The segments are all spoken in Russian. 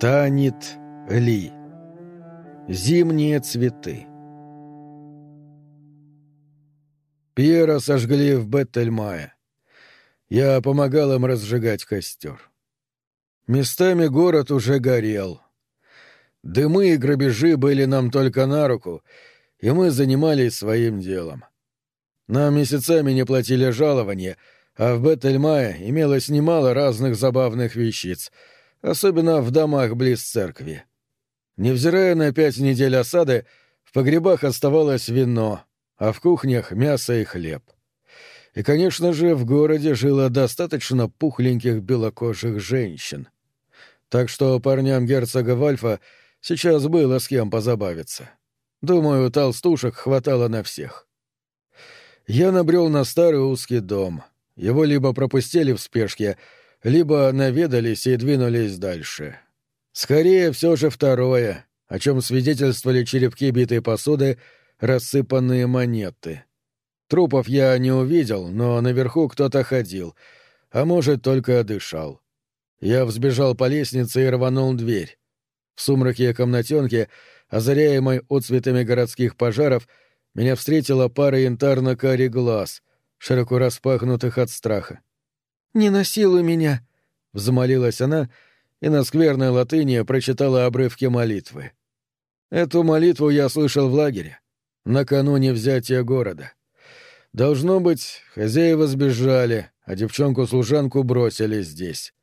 Танит Ли. Зимние цветы. Пьера сожгли в Беттельмае. Я помогал им разжигать костер. Местами город уже горел. Дымы и грабежи были нам только на руку, и мы занимались своим делом. Нам месяцами не платили жалования, а в Беттельмае имелось немало разных забавных вещиц — особенно в домах близ церкви. Невзирая на пять недель осады, в погребах оставалось вино, а в кухнях — мясо и хлеб. И, конечно же, в городе жило достаточно пухленьких белокожих женщин. Так что парням герцога Вальфа сейчас было с кем позабавиться. Думаю, толстушек хватало на всех. Я набрел на старый узкий дом. Его либо пропустили в спешке — либо наведались и двинулись дальше. Скорее все же второе, о чем свидетельствовали черепки битой посуды, рассыпанные монеты. Трупов я не увидел, но наверху кто-то ходил, а может, только дышал. Я взбежал по лестнице и рванул дверь. В сумраке комнатенки, озаряемой отцветами городских пожаров, меня встретила пара янтарно-карий глаз, широко распахнутых от страха. «Не насилуй меня!» — взмолилась она и на скверной латыни прочитала обрывки молитвы. Эту молитву я слышал в лагере, накануне взятия города. Должно быть, хозяева сбежали, а девчонку-служанку бросили здесь.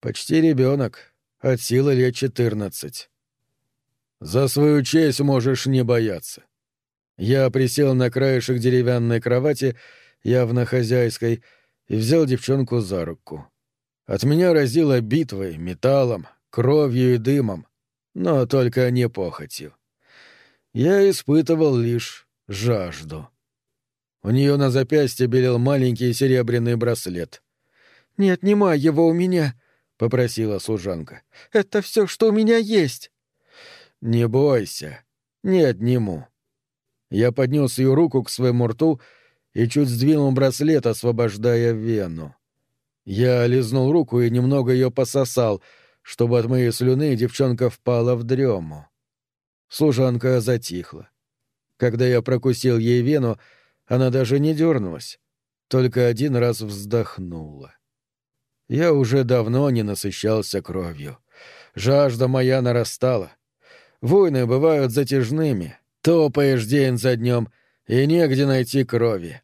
Почти ребенок, от силы лет четырнадцать. За свою честь можешь не бояться. Я присел на краешек деревянной кровати, явно хозяйской, и взял девчонку за руку. От меня разило битвой, металлом, кровью и дымом, но только не похотью. Я испытывал лишь жажду. У нее на запястье белел маленький серебряный браслет. «Не отнимай его у меня», — попросила служанка. «Это все, что у меня есть». «Не бойся, не отниму». Я поднес ее руку к своему рту и чуть сдвинул браслет, освобождая вену. Я лизнул руку и немного ее пососал, чтобы от моей слюны девчонка впала в дрему. Служанка затихла. Когда я прокусил ей вену, она даже не дернулась, только один раз вздохнула. Я уже давно не насыщался кровью. Жажда моя нарастала. Войны бывают затяжными. Топаешь день за днем, и негде найти крови.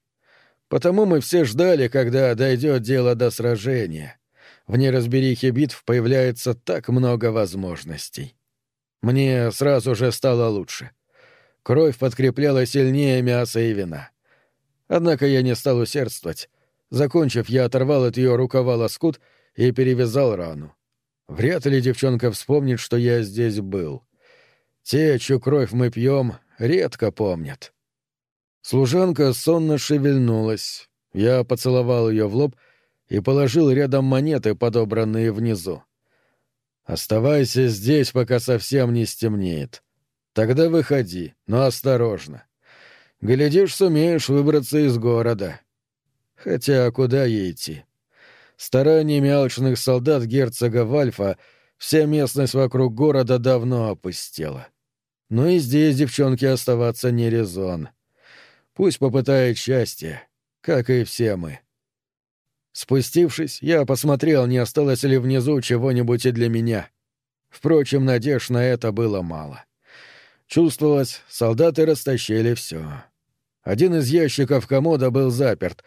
Потому мы все ждали, когда дойдет дело до сражения. В неразберихе битв появляется так много возможностей. Мне сразу же стало лучше. Кровь подкрепляла сильнее мяса и вина. Однако я не стал усердствовать. Закончив, я оторвал от ее рукава лоскут и перевязал рану. Вряд ли девчонка вспомнит, что я здесь был. Те, чью кровь мы пьем, редко помнят. Служанка сонно шевельнулась. Я поцеловал ее в лоб и положил рядом монеты, подобранные внизу. «Оставайся здесь, пока совсем не стемнеет. Тогда выходи, но осторожно. Глядишь, сумеешь выбраться из города. Хотя куда ей идти? Стараниями алчных солдат герцога Вальфа вся местность вокруг города давно опустела. Но и здесь девчонке оставаться не резон». Пусть попытает счастье, как и все мы. Спустившись, я посмотрел, не осталось ли внизу чего-нибудь и для меня. Впрочем, надежд на это было мало. Чувствовалось, солдаты растащили все. Один из ящиков комода был заперт.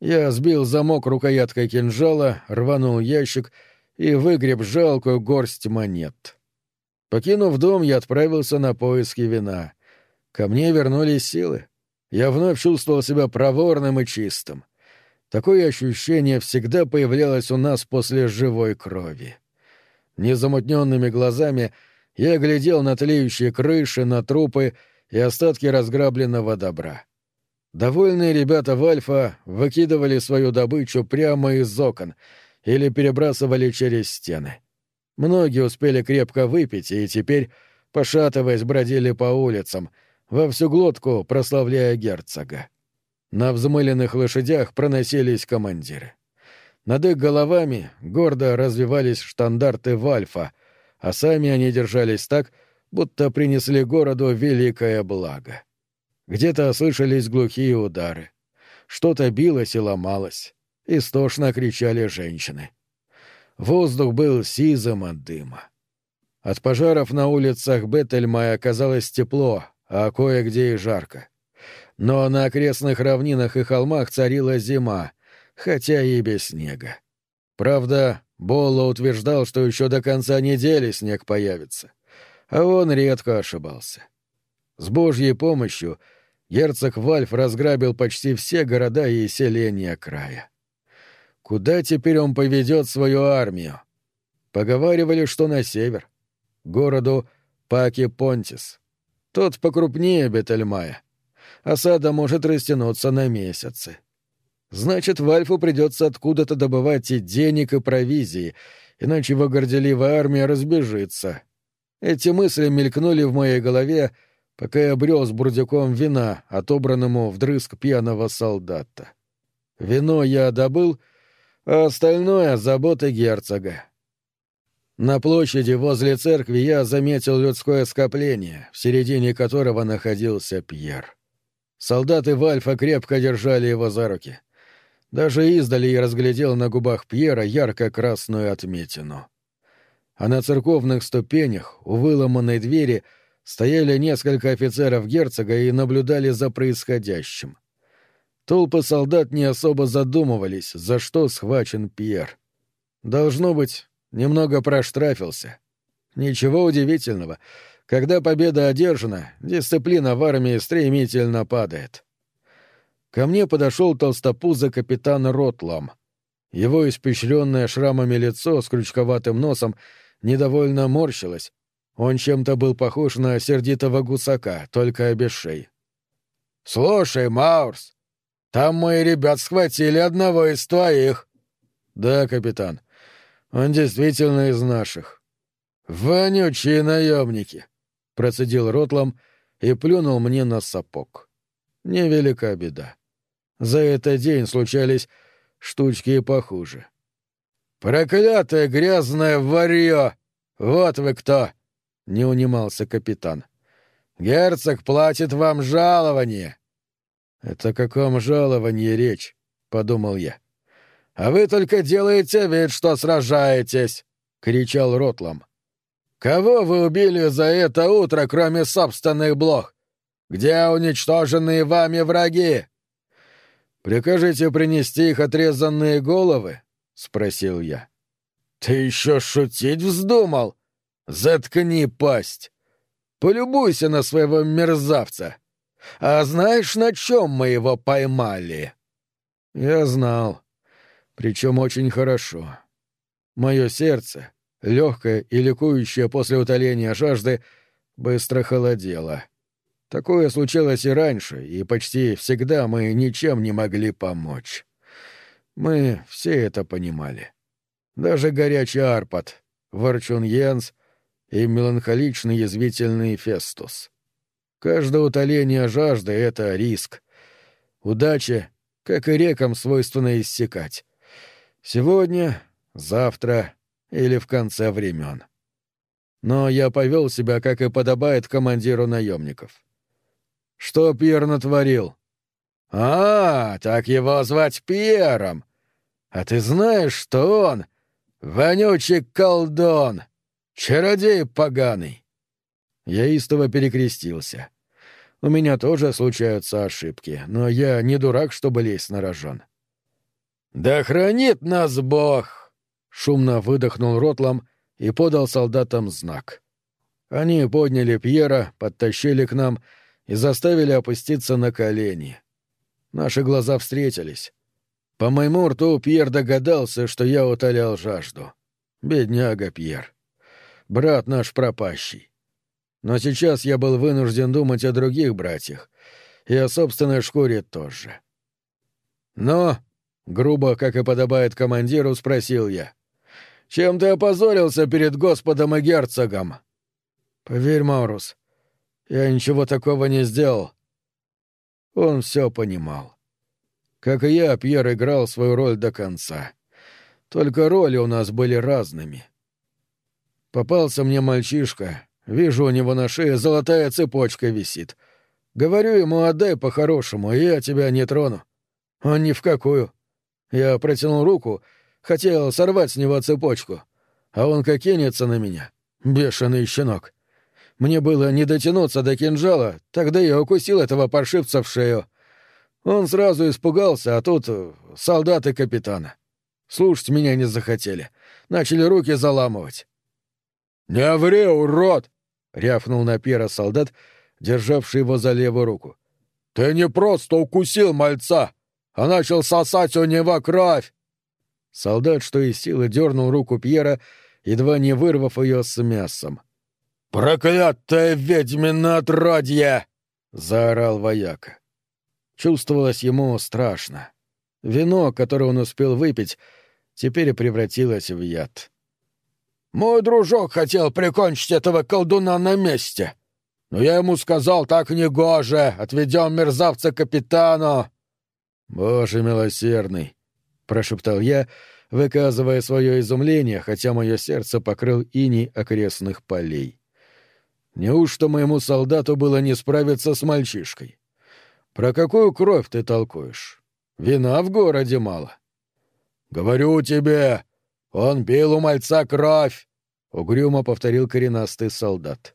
Я сбил замок рукояткой кинжала, рванул ящик и выгреб жалкую горсть монет. Покинув дом, я отправился на поиски вина. Ко мне вернулись силы я вновь чувствовал себя проворным и чистым. Такое ощущение всегда появлялось у нас после живой крови. Незамутненными глазами я глядел на тлеющие крыши, на трупы и остатки разграбленного добра. Довольные ребята в Альфа выкидывали свою добычу прямо из окон или перебрасывали через стены. Многие успели крепко выпить и теперь, пошатываясь, бродили по улицам — во всю глотку прославляя герцога. На взмыленных лошадях проносились командиры. Над их головами гордо развивались штандарты Вальфа, а сами они держались так, будто принесли городу великое благо. Где-то слышались глухие удары. Что-то билось и ломалось. Истошно кричали женщины. Воздух был сизым от дыма. От пожаров на улицах Беттельмая оказалось тепло, а кое-где и жарко. Но на окрестных равнинах и холмах царила зима, хотя и без снега. Правда, Болло утверждал, что еще до конца недели снег появится. А он редко ошибался. С Божьей помощью герцог Вальф разграбил почти все города и селения края. Куда теперь он поведет свою армию? Поговаривали, что на север, городу Паки-Понтис. Тот покрупнее Бетельмая. Осада может растянуться на месяцы. Значит, Вальфу придется откуда-то добывать и денег, и провизии, иначе его горделивая армия разбежится. Эти мысли мелькнули в моей голове, пока я брел с бурдюком вина, отобранному вдрызг пьяного солдата. Вино я добыл, а остальное — забота герцога. На площади возле церкви я заметил людское скопление, в середине которого находился Пьер. Солдаты Вальфа крепко держали его за руки. Даже издали я разглядел на губах Пьера ярко-красную отметину. А на церковных ступенях, у выломанной двери, стояли несколько офицеров герцога и наблюдали за происходящим. Толпы солдат не особо задумывались, за что схвачен Пьер. Должно быть, немного проштрафился. Ничего удивительного. Когда победа одержана, дисциплина в армии стремительно падает. Ко мне подошел толстопузый капитан Ротлам. Его испещренное шрамами лицо с крючковатым носом недовольно морщилось. Он чем-то был похож на сердитого гусака, только без шеи. «Слушай, Маурс, там мои ребят схватили одного из твоих». «Да, капитан. Он действительно из наших». «Вонючие наемники», — процедил Ротлам и плюнул мне на сапог. «Невелика беда. За этот день случались штучки и похуже. «Проклятое грязное варье! Вот вы кто!» — не унимался капитан. «Герцог платит вам жалование!» «Это о каком жаловании речь?» — подумал я. «А вы только делаете вид, что сражаетесь!» — кричал Ротлам. «Кого вы убили за это утро, кроме собственных блох? Где уничтоженные вами враги?» «Прикажете принести их отрезанные головы?» — спросил я. «Ты еще шутить вздумал? Заткни пасть! Полюбуйся на своего мерзавца! А знаешь, на чем мы его поймали?» Я знал, причем очень хорошо. Мое сердце, легкое и ликующее после утоления жажды, быстро холодело. Такое случалось и раньше, и почти всегда мы ничем не могли помочь. Мы все это понимали. Даже горячий Арпад, Ворчун Йенс и меланхоличный язвительный Фестус. Каждое утоление жажды — это риск. Удача, как и рекам, свойственно иссякать. Сегодня, завтра или в конце времен. Но я повел себя, как и подобает командиру наемников. Что Пьер натворил? А, так его звать Пьером. А ты знаешь, что он вонючий колдун, чародей поганый. Я истово перекрестился. У меня тоже случаются ошибки, но я не дурак, чтобы лезть на рожон. «Да хранит нас Бог!» — шумно выдохнул Ротлам и подал солдатам знак. Они подняли Пьера, подтащили к нам — и заставили опуститься на колени. Наши глаза встретились. По моему рту Пьер догадался, что я утолял жажду. Бедняга Пьер. Брат наш пропащий. Но сейчас я был вынужден думать о других братьях и о собственной шкуре тоже. Но, грубо, как и подобает командиру, спросил я, «Чем ты опозорился перед Господом и герцогом?» «Поверь, Маурус, я ничего такого не сделал. Он все понимал. Как и я, Пьер играл свою роль до конца. Только роли у нас были разными. Попался мне мальчишка. Вижу, у него на шее золотая цепочка висит. Говорю ему, отдай по-хорошему, и я тебя не трону. Он ни в какую. Я протянул руку, хотел сорвать с него цепочку. А он как кинется на меня. Бешеный щенок. Мне было не дотянуться до кинжала, тогда я укусил этого паршивца в шею. Он сразу испугался, а тут солдаты капитана. Слушать меня не захотели. Начали руки заламывать. «Не ври, урод!» — рявкнул на Пьера солдат, державший его за левую руку. «Ты не просто укусил мальца, а начал сосать у него кровь!» Солдат, что из силы, дернул руку Пьера, едва не вырвав ее с мясом. «Проклятое ведьмино отродье!» — заорал вояка. Чувствовалось ему страшно. Вино, которое он успел выпить, теперь превратилось в яд. «Мой дружок хотел прикончить этого колдуна на месте. Но я ему сказал, так негоже, отведем мерзавца капитану». «Боже милосердный!» — прошептал я, выказывая свое изумление, хотя мое сердце покрыл иней окрестных полей. «Неужто моему солдату было не справиться с мальчишкой? Про какую кровь ты толкуешь? Вина в городе мало». «Говорю тебе, он пил у мальца кровь!» — угрюмо повторил коренастый солдат.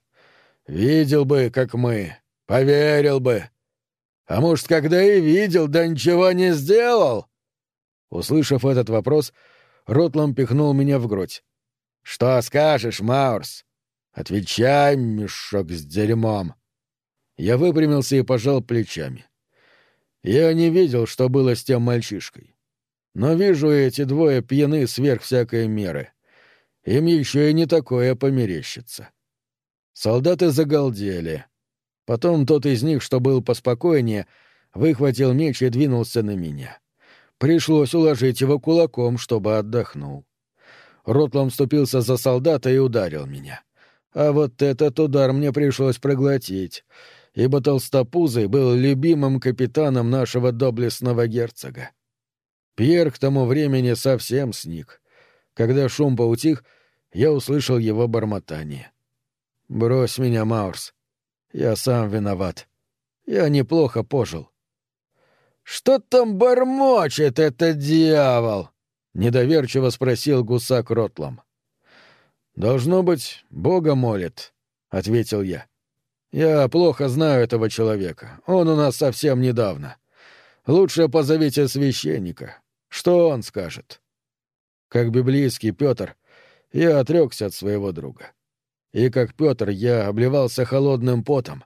«Видел бы, как мы, поверил бы. А может, когда и видел, да ничего не сделал?» Услышав этот вопрос, Ротлам пихнул меня в грудь. «Что скажешь, Маурс? Отвечай, мешок с дерьмом!» Я выпрямился и пожал плечами. Я не видел, что было с тем мальчишкой. Но вижу, эти двое пьяны сверх всякой меры. Им еще и не такое померещится. Солдаты загалдели. Потом тот из них, что был поспокойнее, выхватил меч и двинулся на меня. Пришлось уложить его кулаком, чтобы отдохнул. Ротлом вступился за солдата и ударил меня. А вот этот удар мне пришлось проглотить, ибо Толстопузый был любимым капитаном нашего доблестного герцога. Пьер к тому времени совсем сник. Когда шум поутих, я услышал его бормотание. «Брось меня, Маурс. Я сам виноват. Я неплохо пожил». «Что там бормочет этот дьявол?» — недоверчиво спросил гусак Ротлом. «Должно быть, Бога молит», — ответил я. «Я плохо знаю этого человека. Он у нас совсем недавно. Лучше позовите священника. Что он скажет? Как библейский Петр, я отрекся от своего друга. И как Петр я обливался холодным потом,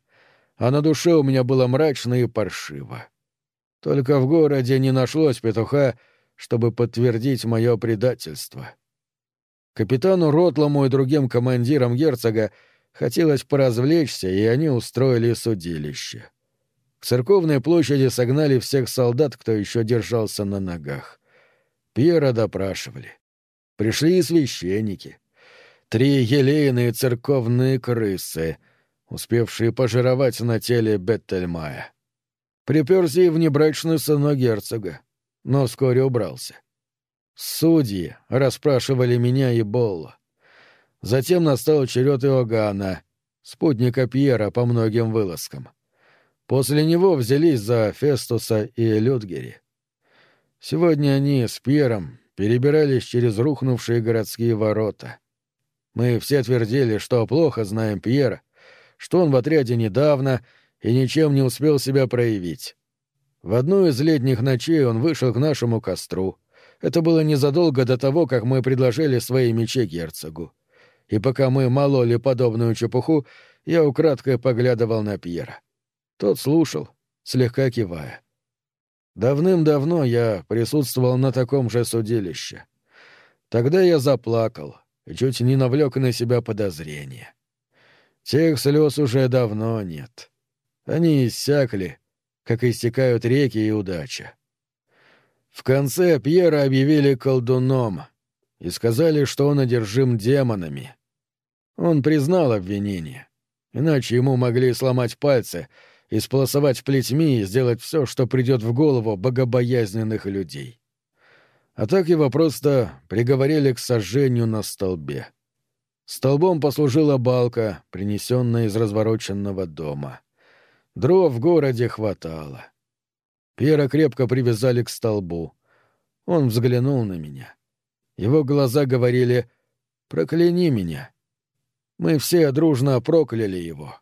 а на душе у меня было мрачно и паршиво. Только в городе не нашлось петуха, чтобы подтвердить мое предательство. Капитану Ротлому и другим командирам герцога хотелось поразвлечься, и они устроили судилище. К церковной площади согнали всех солдат, кто еще держался на ногах. Пьера допрашивали. Пришли и священники. Три елейные церковные крысы, успевшие пожировать на теле Беттельмая. Приперся и внебрачный сынок герцога, но вскоре убрался. Судьи расспрашивали меня и Болла. Затем настал черед Иоганна, спутника Пьера по многим вылазкам. После него взялись за Фестуса и Людгери. Сегодня они с Пьером перебирались через рухнувшие городские ворота. Мы все твердили, что плохо знаем Пьера, что он в отряде недавно и ничем не успел себя проявить. В одну из летних ночей он вышел к нашему костру. Это было незадолго до того, как мы предложили свои мечи герцогу. И пока мы мололи подобную чепуху, я украдкой поглядывал на Пьера. Тот слушал, слегка кивая. Давным-давно я присутствовал на таком же судилище. Тогда я заплакал чуть не навлек на себя подозрения. Тех слез уже давно нет. Они иссякли, как иссякают реки и удача. В конце Пьера объявили колдуном и сказали, что он одержим демонами. Он признал обвинение, иначе ему могли сломать пальцы — и сполосовать плетьми и сделать все, что придет в голову богобоязненных людей. А так его просто приговорили к сожжению на столбе. Столбом послужила балка, принесенная из развороченного дома. Дров в городе хватало. Пьера крепко привязали к столбу. Он взглянул на меня. Его глаза говорили «Прокляни меня». Мы все дружно прокляли его.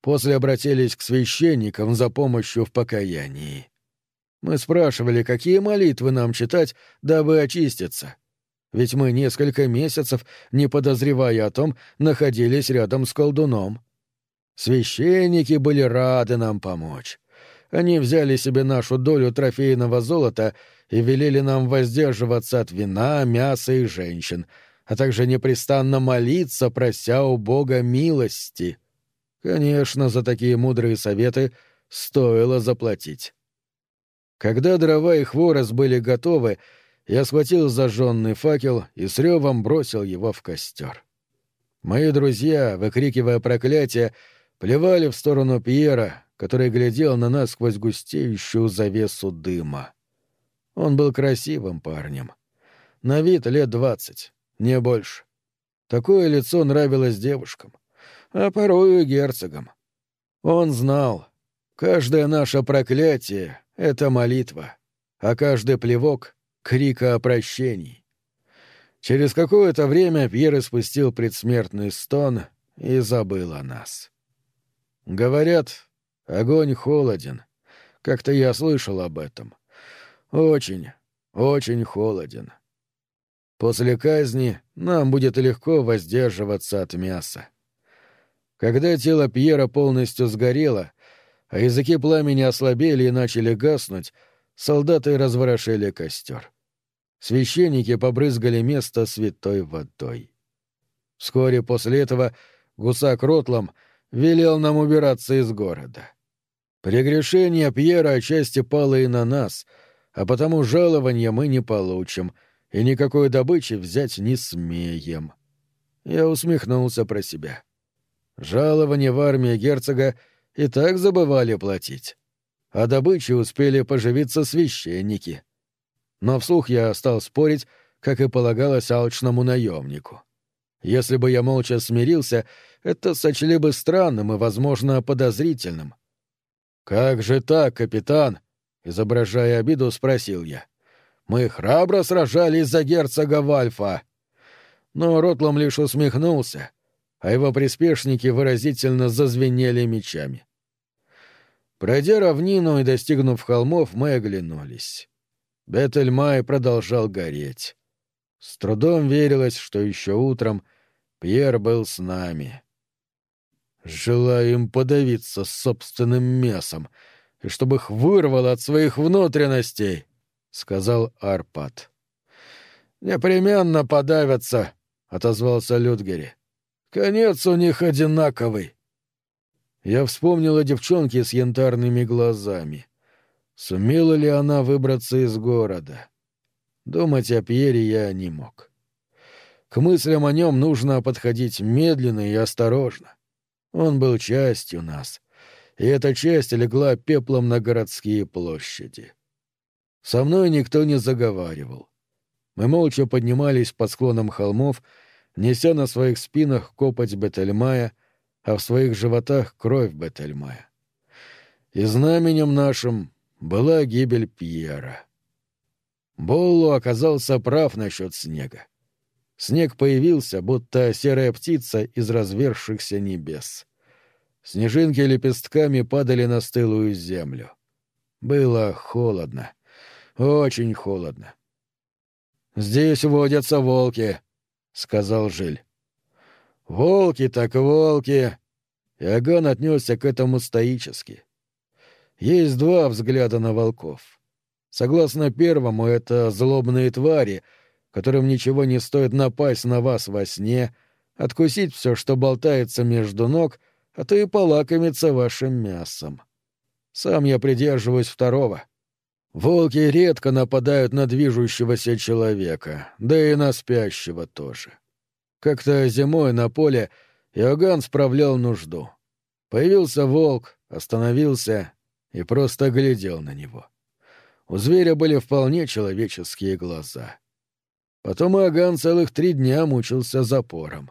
После обратились к священникам за помощью в покаянии. Мы спрашивали, какие молитвы нам читать, дабы очиститься. Ведь мы несколько месяцев, не подозревая о том, находились рядом с колдуном. Священники были рады нам помочь. Они взяли себе нашу долю трофейного золота и велели нам воздерживаться от вина, мяса и женщин, а также непрестанно молиться, прося у Бога милости. Конечно, за такие мудрые советы стоило заплатить. Когда дрова и хворост были готовы, я схватил зажженный факел и с ревом бросил его в костер. Мои друзья, выкрикивая проклятие, плевали в сторону Пьера, который глядел на нас сквозь густеющую завесу дыма. Он был красивым парнем. На вид лет двадцать, не больше. Такое лицо нравилось девушкам, а порою герцогам. Он знал, каждое наше проклятие — это молитва, а каждый плевок — крика о прощении. Через какое-то время Пьер испустил предсмертный стон и забыл о нас. Говорят, огонь холоден. Как-то я слышал об этом. Очень, очень холоден. После казни нам будет легко воздерживаться от мяса. Когда тело Пьера полностью сгорело, а языки пламени ослабели и начали гаснуть, солдаты разворошили костер. Священники побрызгали место святой водой. Вскоре после этого гусак Ротлом — велел нам убираться из города. Прегрешение Пьера отчасти пало и на нас, а потому жалования мы не получим и никакой добычи взять не смеем. Я усмехнулся про себя. Жалования в армии герцога и так забывали платить. А добычей успели поживиться священники. Но вслух я стал спорить, как и полагалось алчному наемнику. Если бы я молча смирился, это сочли бы странным и, возможно, подозрительным. «Как же так, капитан?» — изображая обиду, спросил я. «Мы храбро сражались за герцога Вальфа». Но Ротлом лишь усмехнулся, а его приспешники выразительно зазвенели мечами. Пройдя равнину и достигнув холмов, мы оглянулись. Бетельмай продолжал гореть. С трудом верилось, что еще утром Пьер был с нами. Желаю им подавиться собственным мясом, и чтобы их вырвало от своих внутренностей, — сказал Арпад. — Непременно подавятся, — отозвался Людгери. — Конец у них одинаковый. Я вспомнил о девчонке с янтарными глазами. Сумела ли она выбраться из города? Думать о Пьере я не мог. К мыслям о нем нужно подходить медленно и осторожно. Он был частью нас, и эта часть легла пеплом на городские площади. Со мной никто не заговаривал. Мы молча поднимались по склонам холмов, неся на своих спинах копоть Бетельмая, а в своих животах кровь Бетельмая. И знаменем нашим была гибель Пьера. Боллу оказался прав насчет снега. Снег появился, будто серая птица из развершихся небес. Снежинки лепестками падали на стылую землю. Было холодно. Очень холодно. «Здесь водятся волки», — сказал Жиль. «Волки так волки!» Иоганн отнесся к этому стоически. Есть два взгляда на волков. Согласно первому, это злобные твари — которым ничего не стоит напасть на вас во сне, откусить все, что болтается между ног, а то и полакомиться вашим мясом. Сам я придерживаюсь второго. Волки редко нападают на движущегося человека, да и на спящего тоже. Как-то зимой на поле Иоганн справлял нужду. Появился волк, остановился и просто глядел на него. У зверя были вполне человеческие глаза. Потом Иоганн целых три дня мучился запором.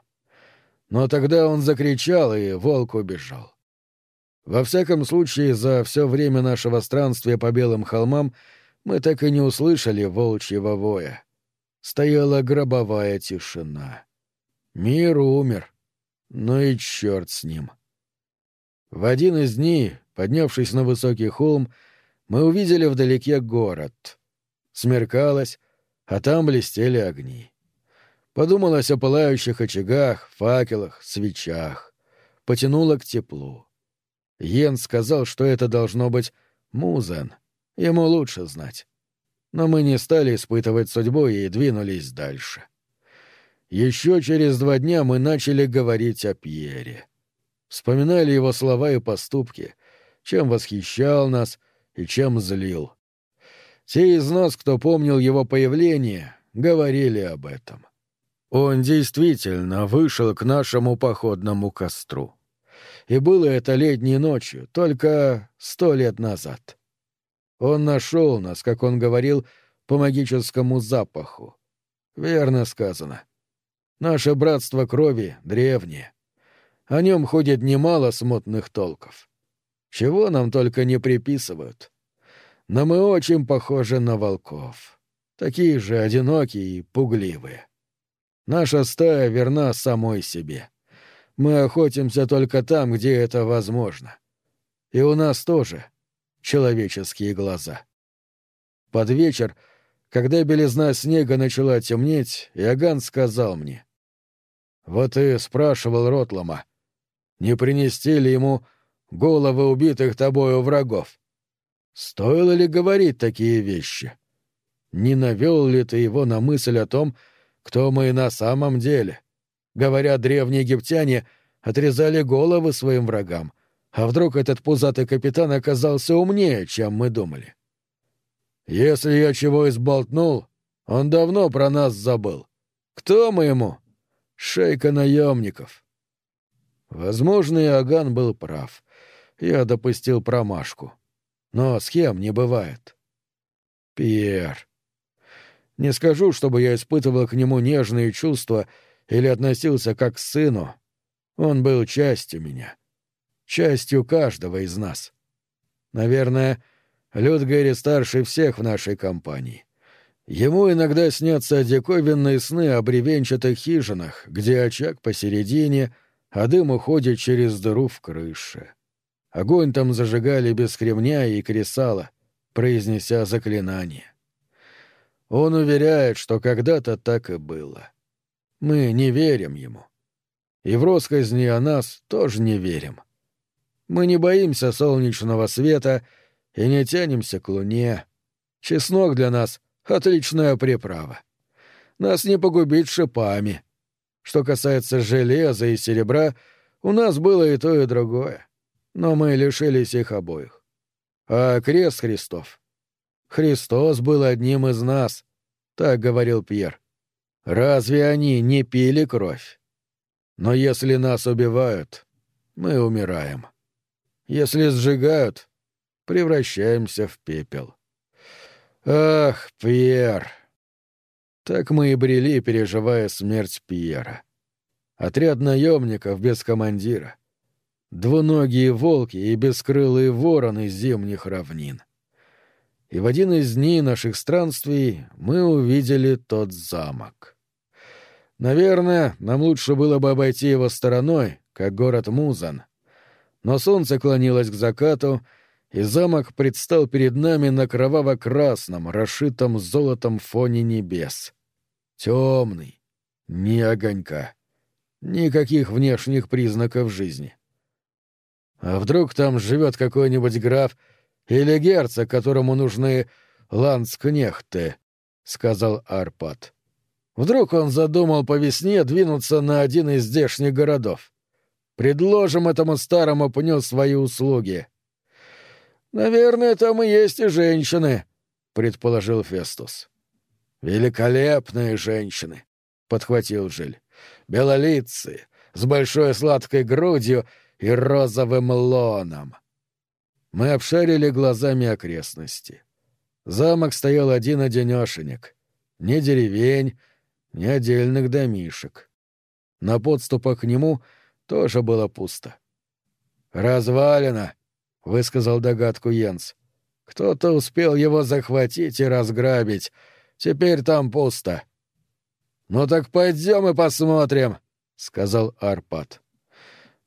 Но тогда он закричал, и волк убежал. Во всяком случае, за все время нашего странствия по белым холмам мы так и не услышали волчьего воя. Стояла гробовая тишина. Мир умер. Ну и черт с ним. В один из дней, поднявшись на высокий холм, мы увидели вдалеке город. Смеркалось, а там блестели огни. Подумалось о пылающих очагах, факелах, свечах. Потянуло к теплу. Йен сказал, что это должно быть Музен. Ему лучше знать. Но мы не стали испытывать судьбу и двинулись дальше. Еще через два дня мы начали говорить о Пьере. Вспоминали его слова и поступки, чем восхищал нас и чем злил. Те из нас, кто помнил его появление, говорили об этом. Он действительно вышел к нашему походному костру. И было это летней ночью, только сто лет назад. Он нашел нас, как он говорил, по магическому запаху. Верно сказано. Наше братство крови древнее. О нем ходит немало смутных толков. Чего нам только не приписывают. Но мы очень похожи на волков. Такие же одинокие и пугливые. Наша стая верна самой себе. Мы охотимся только там, где это возможно. И у нас тоже человеческие глаза. Под вечер, когда белизна снега начала темнеть, Иоганн сказал мне. «Вот и спрашивал Ротлома, не принести ли ему головы убитых тобою врагов? Стоило ли говорить такие вещи? Не навел ли ты его на мысль о том, кто мы на самом деле? Говорят, древние египтяне отрезали головы своим врагам, а вдруг этот пузатый капитан оказался умнее, чем мы думали? Если я чего изболтнул, он давно про нас забыл. Кто мы ему? Шейка наемников. Возможно, Иоганн был прав. Я допустил промашку. Но схем не бывает. Пьер. Не скажу, чтобы я испытывал к нему нежные чувства или относился как к сыну. Он был частью меня. Частью каждого из нас. Наверное, Людгэри старше всех в нашей компании. Ему иногда снятся диковинные сны о бревенчатых хижинах, где очаг посередине, а дым уходит через дыру в крыше. Огонь там зажигали без кремня и кресала, произнеся заклинание. Он уверяет, что когда-то так и было. Мы не верим ему. И в росказни о нас тоже не верим. Мы не боимся солнечного света и не тянемся к луне. Чеснок для нас — Отличная приправа. Нас не погубить шипами. Что касается железа и серебра, у нас было и то, и другое. Но мы лишились их обоих. А крест Христов? Христос был одним из нас, так говорил Пьер. Разве они не пили кровь? Но если нас убивают, мы умираем. Если сжигают, превращаемся в пепел. Ах, Пьер! Так мы и брели, переживая смерть Пьера. Отряд наемников без командира. Двуногие волки и бескрылые вороны зимних равнин. И в один из дней наших странствий мы увидели тот замок. Наверное, нам лучше было бы обойти его стороной, как город Музан. Но солнце клонилось к закату, и замок предстал перед нами на кроваво-красном, расшитом золотом фоне небес. Темный, ни огонька, никаких внешних признаков жизни. А вдруг там живет какой-нибудь граф или герцог, которому нужны ланскнехты, — сказал Арпад. Вдруг он задумал по весне двинуться на один из здешних городов. Предложим этому старому пню свои услуги. «Наверное, там и есть и женщины», — предположил Фестус. «Великолепные женщины», — подхватил Жиль. «Белолицые, с большой сладкой грудью и розовым лоном». Мы обшарили глазами окрестности. Замок стоял один-одинешенек. Ни деревень, ни отдельных домишек. На подступах к нему тоже было пусто. «Развалено», — высказал догадку Йенс. «Кто-то успел его захватить и разграбить. Теперь там пусто». «Ну так пойдем и посмотрим», — сказал Арпад.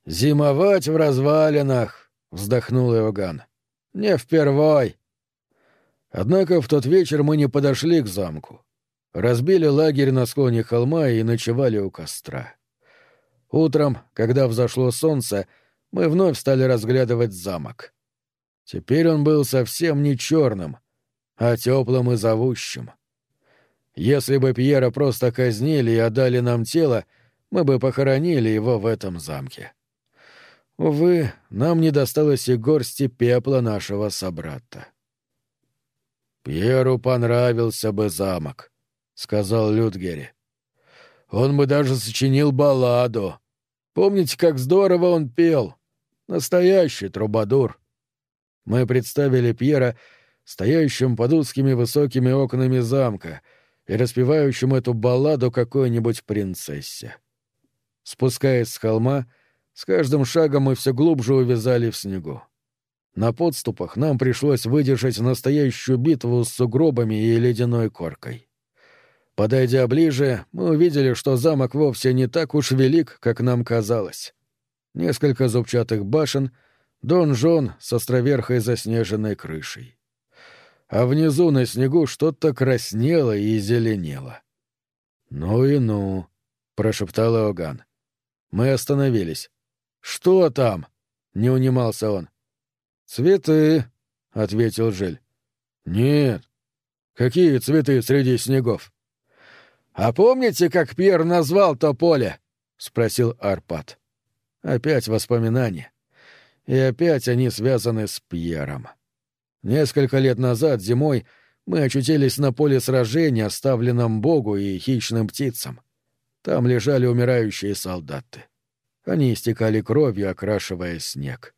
«Зимовать в развалинах», — вздохнул Иоганн. «Не впервой». Однако в тот вечер мы не подошли к замку. Разбили лагерь на склоне холма и ночевали у костра. Утром, когда взошло солнце, мы вновь стали разглядывать замок. Теперь он был совсем не черным, а теплым и зовущим. Если бы Пьера просто казнили и отдали нам тело, мы бы похоронили его в этом замке. Увы, нам не досталось и горсти пепла нашего собрата. «Пьеру понравился бы замок», — сказал Людгери. «Он бы даже сочинил балладу. Помните, как здорово он пел? Настоящий трубадур». Мы представили Пьера стоящим под узкими высокими окнами замка и распевающим эту балладу какой-нибудь принцессе. Спускаясь с холма, с каждым шагом мы все глубже увязали в снегу. На подступах нам пришлось выдержать настоящую битву с сугробами и ледяной коркой. Подойдя ближе, мы увидели, что замок вовсе не так уж велик, как нам казалось. Несколько зубчатых башен, донжон с островерхой заснеженной крышей. А внизу на снегу что-то краснело и зеленело. «Ну и ну», — прошептал Иоганн. Мы остановились. «Что там?» — не унимался он. «Цветы», — ответил Жиль. «Нет. Какие цветы среди снегов?» «А помните, как Пьер назвал то поле?» — спросил Арпад. Опять воспоминания. И опять они связаны с Пьером. Несколько лет назад, зимой, мы очутились на поле сражения, оставленном Богу и хищным птицам. Там лежали умирающие солдаты. Они истекали кровью, окрашивая снег.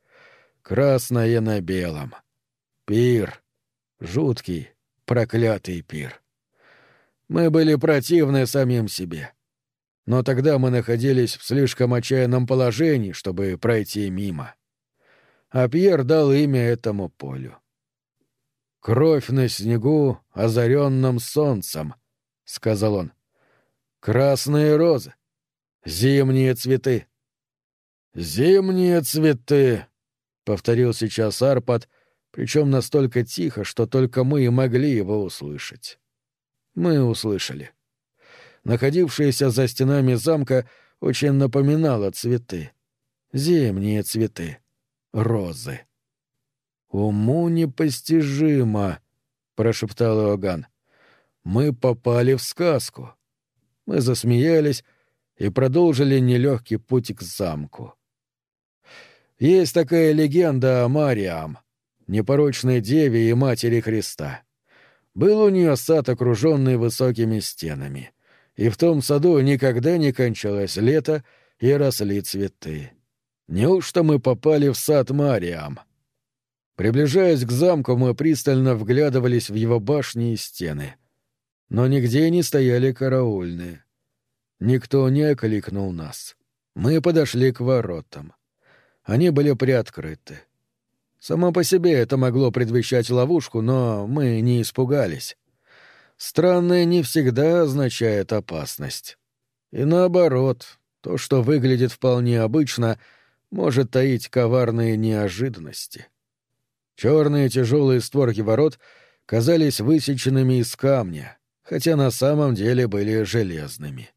Красное на белом. Пир. Жуткий, проклятый пир. Мы были противны самим себе. Но тогда мы находились в слишком отчаянном положении, чтобы пройти мимо. А Пьер дал имя этому полю. «Кровь на снегу, озаренном солнцем», — сказал он. «Красные розы, зимние цветы». «Зимние цветы», — повторил сейчас Арпад, причем настолько тихо, что только мы и могли его услышать. Мы услышали. Находившееся за стенами замка очень напоминало цветы. Зимние цветы. Розы. «Уму непостижимо», — прошептал Иоганн. «Мы попали в сказку». Мы засмеялись и продолжили нелегкий путь к замку. Есть такая легенда о Мариам, непорочной деве и матери Христа. Был у нее сад, окруженный высокими стенами. И в том саду никогда не кончалось лето и росли цветы. Неужто мы попали в сад Мариам? Приближаясь к замку, мы пристально вглядывались в его башни и стены. Но нигде не стояли караульные. Никто не окликнул нас. Мы подошли к воротам. Они были приоткрыты. Само по себе это могло предвещать ловушку, но мы не испугались. Странное не всегда означает опасность. И наоборот, то, что выглядит вполне обычно, может таить коварные неожиданности. Черные тяжелые створки ворот казались высеченными из камня, хотя на самом деле были железными.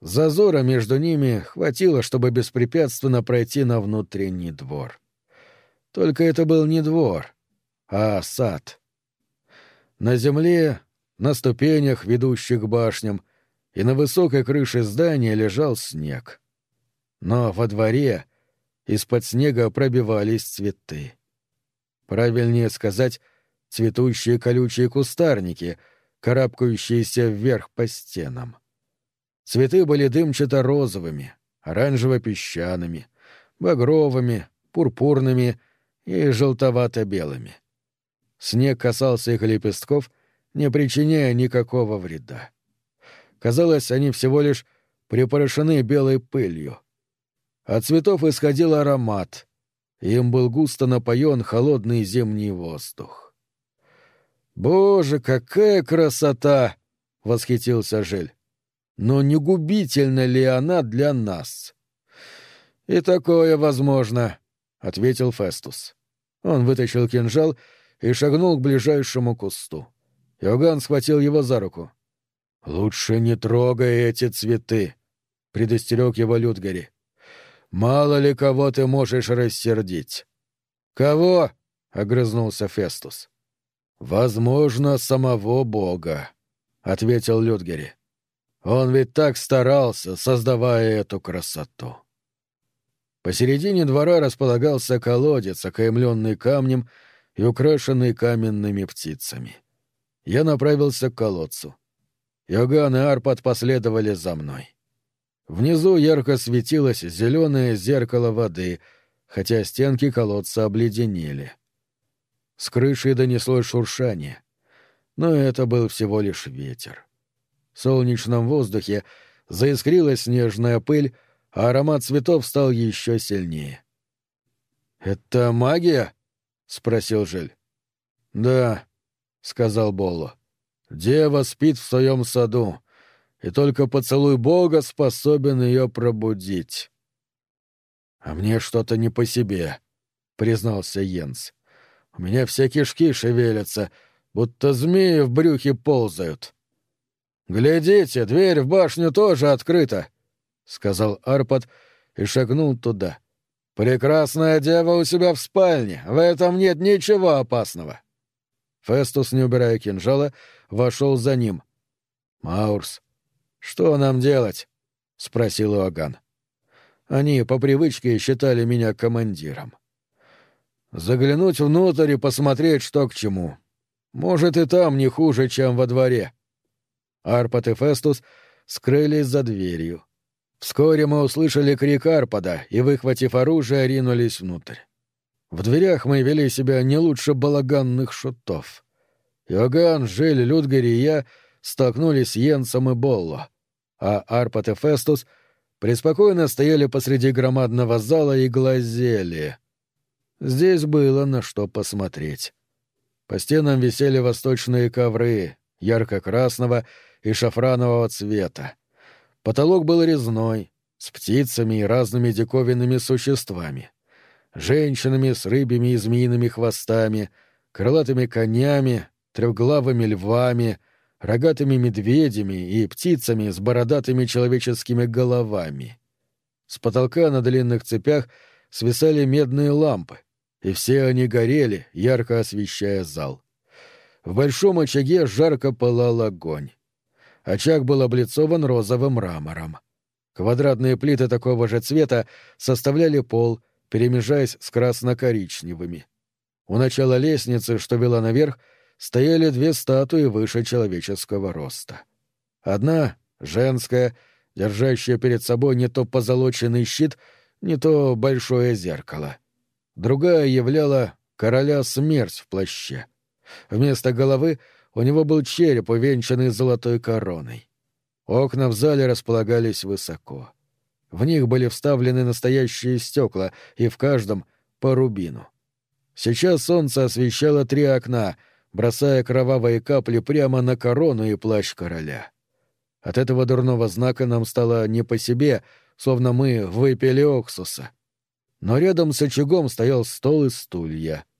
Зазора между ними хватило, чтобы беспрепятственно пройти на внутренний двор. Только это был не двор, а сад. На земле, на ступенях, ведущих к башням, и на высокой крыше здания лежал снег. Но во дворе из-под снега пробивались цветы. Правильнее сказать, цветущие колючие кустарники, карабкающиеся вверх по стенам. Цветы были дымчато-розовыми, оранжево-песчаными, багровыми, пурпурными и желтовато-белыми. Снег касался их лепестков, не причиняя никакого вреда. Казалось, они всего лишь припорошены белой пылью. От цветов исходил аромат. Им был густо напоен холодный зимний воздух. «Боже, какая красота!» — восхитился Жиль. «Но не губительна ли она для нас?» «И такое возможно», — ответил Фестус. Он вытащил кинжал и шагнул к ближайшему кусту. Иоганн схватил его за руку. «Лучше не трогай эти цветы», — предостерег его Людгари. «Мало ли кого ты можешь рассердить». «Кого?» — огрызнулся Фестус. «Возможно, самого Бога», — ответил Людгери. «Он ведь так старался, создавая эту красоту». Посередине двора располагался колодец, окаймленный камнем и украшенный каменными птицами. Я направился к колодцу. Йоган и Арпад последовали за мной. Внизу ярко светилось зеленое зеркало воды, хотя стенки колодца обледенели. С крыши донеслось шуршание. Но это был всего лишь ветер. В солнечном воздухе заискрилась снежная пыль, а аромат цветов стал еще сильнее. «Это магия?» — спросил Жиль. «Да», — сказал Болло. «Дева спит в своем саду, и только поцелуй Бога способен ее пробудить». «А мне что-то не по себе», — признался Йенс. «У меня все кишки шевелятся, будто змеи в брюхе ползают». «Глядите, дверь в башню тоже открыта», — сказал Арпад и шагнул туда. «Прекрасная дева у себя в спальне, в этом нет ничего опасного». Фестус, не убирая кинжала, вошел за ним. «Маурс, что нам делать?» — спросил Иоганн. Они по привычке считали меня командиром. «Заглянуть внутрь и посмотреть, что к чему. Может, и там не хуже, чем во дворе». Арпад и Фестус скрылись за дверью. Вскоре мы услышали крик Арпада и, выхватив оружие, ринулись внутрь. В дверях мы вели себя не лучше балаганных шутов. Иоганн, Жиль, Людгари и я столкнулись с Йенсом и Болло, а Арпад и Фестус преспокойно стояли посреди громадного зала и глазели. Здесь было на что посмотреть. По стенам висели восточные ковры, ярко-красного и шафранового цвета. Потолок был резной, с птицами и разными диковинными существами. Женщинами с рыбьими и змеиными хвостами, крылатыми конями, трехглавыми львами, рогатыми медведями и птицами с бородатыми человеческими головами. С потолка на длинных цепях свисали медные лампы, и все они горели, ярко освещая зал. В большом очаге жарко пылал огонь. Очаг был облицован розовым мрамором. Квадратные плиты такого же цвета составляли пол, перемежаясь с красно-коричневыми. У начала лестницы, что вела наверх, стояли две статуи выше человеческого роста. Одна — женская, держащая перед собой не то позолоченный щит, не то большое зеркало. Другая являла короля смерть в плаще. Вместо головы у него был череп, увенчанный золотой короной. Окна в зале располагались высоко. В них были вставлены настоящие стекла, и в каждом — по рубину. Сейчас солнце освещало три окна, бросая кровавые капли прямо на корону и плащ короля. От этого дурного знака нам стало не по себе, словно мы выпили уксуса. Но рядом с очагом стоял стол и стулья —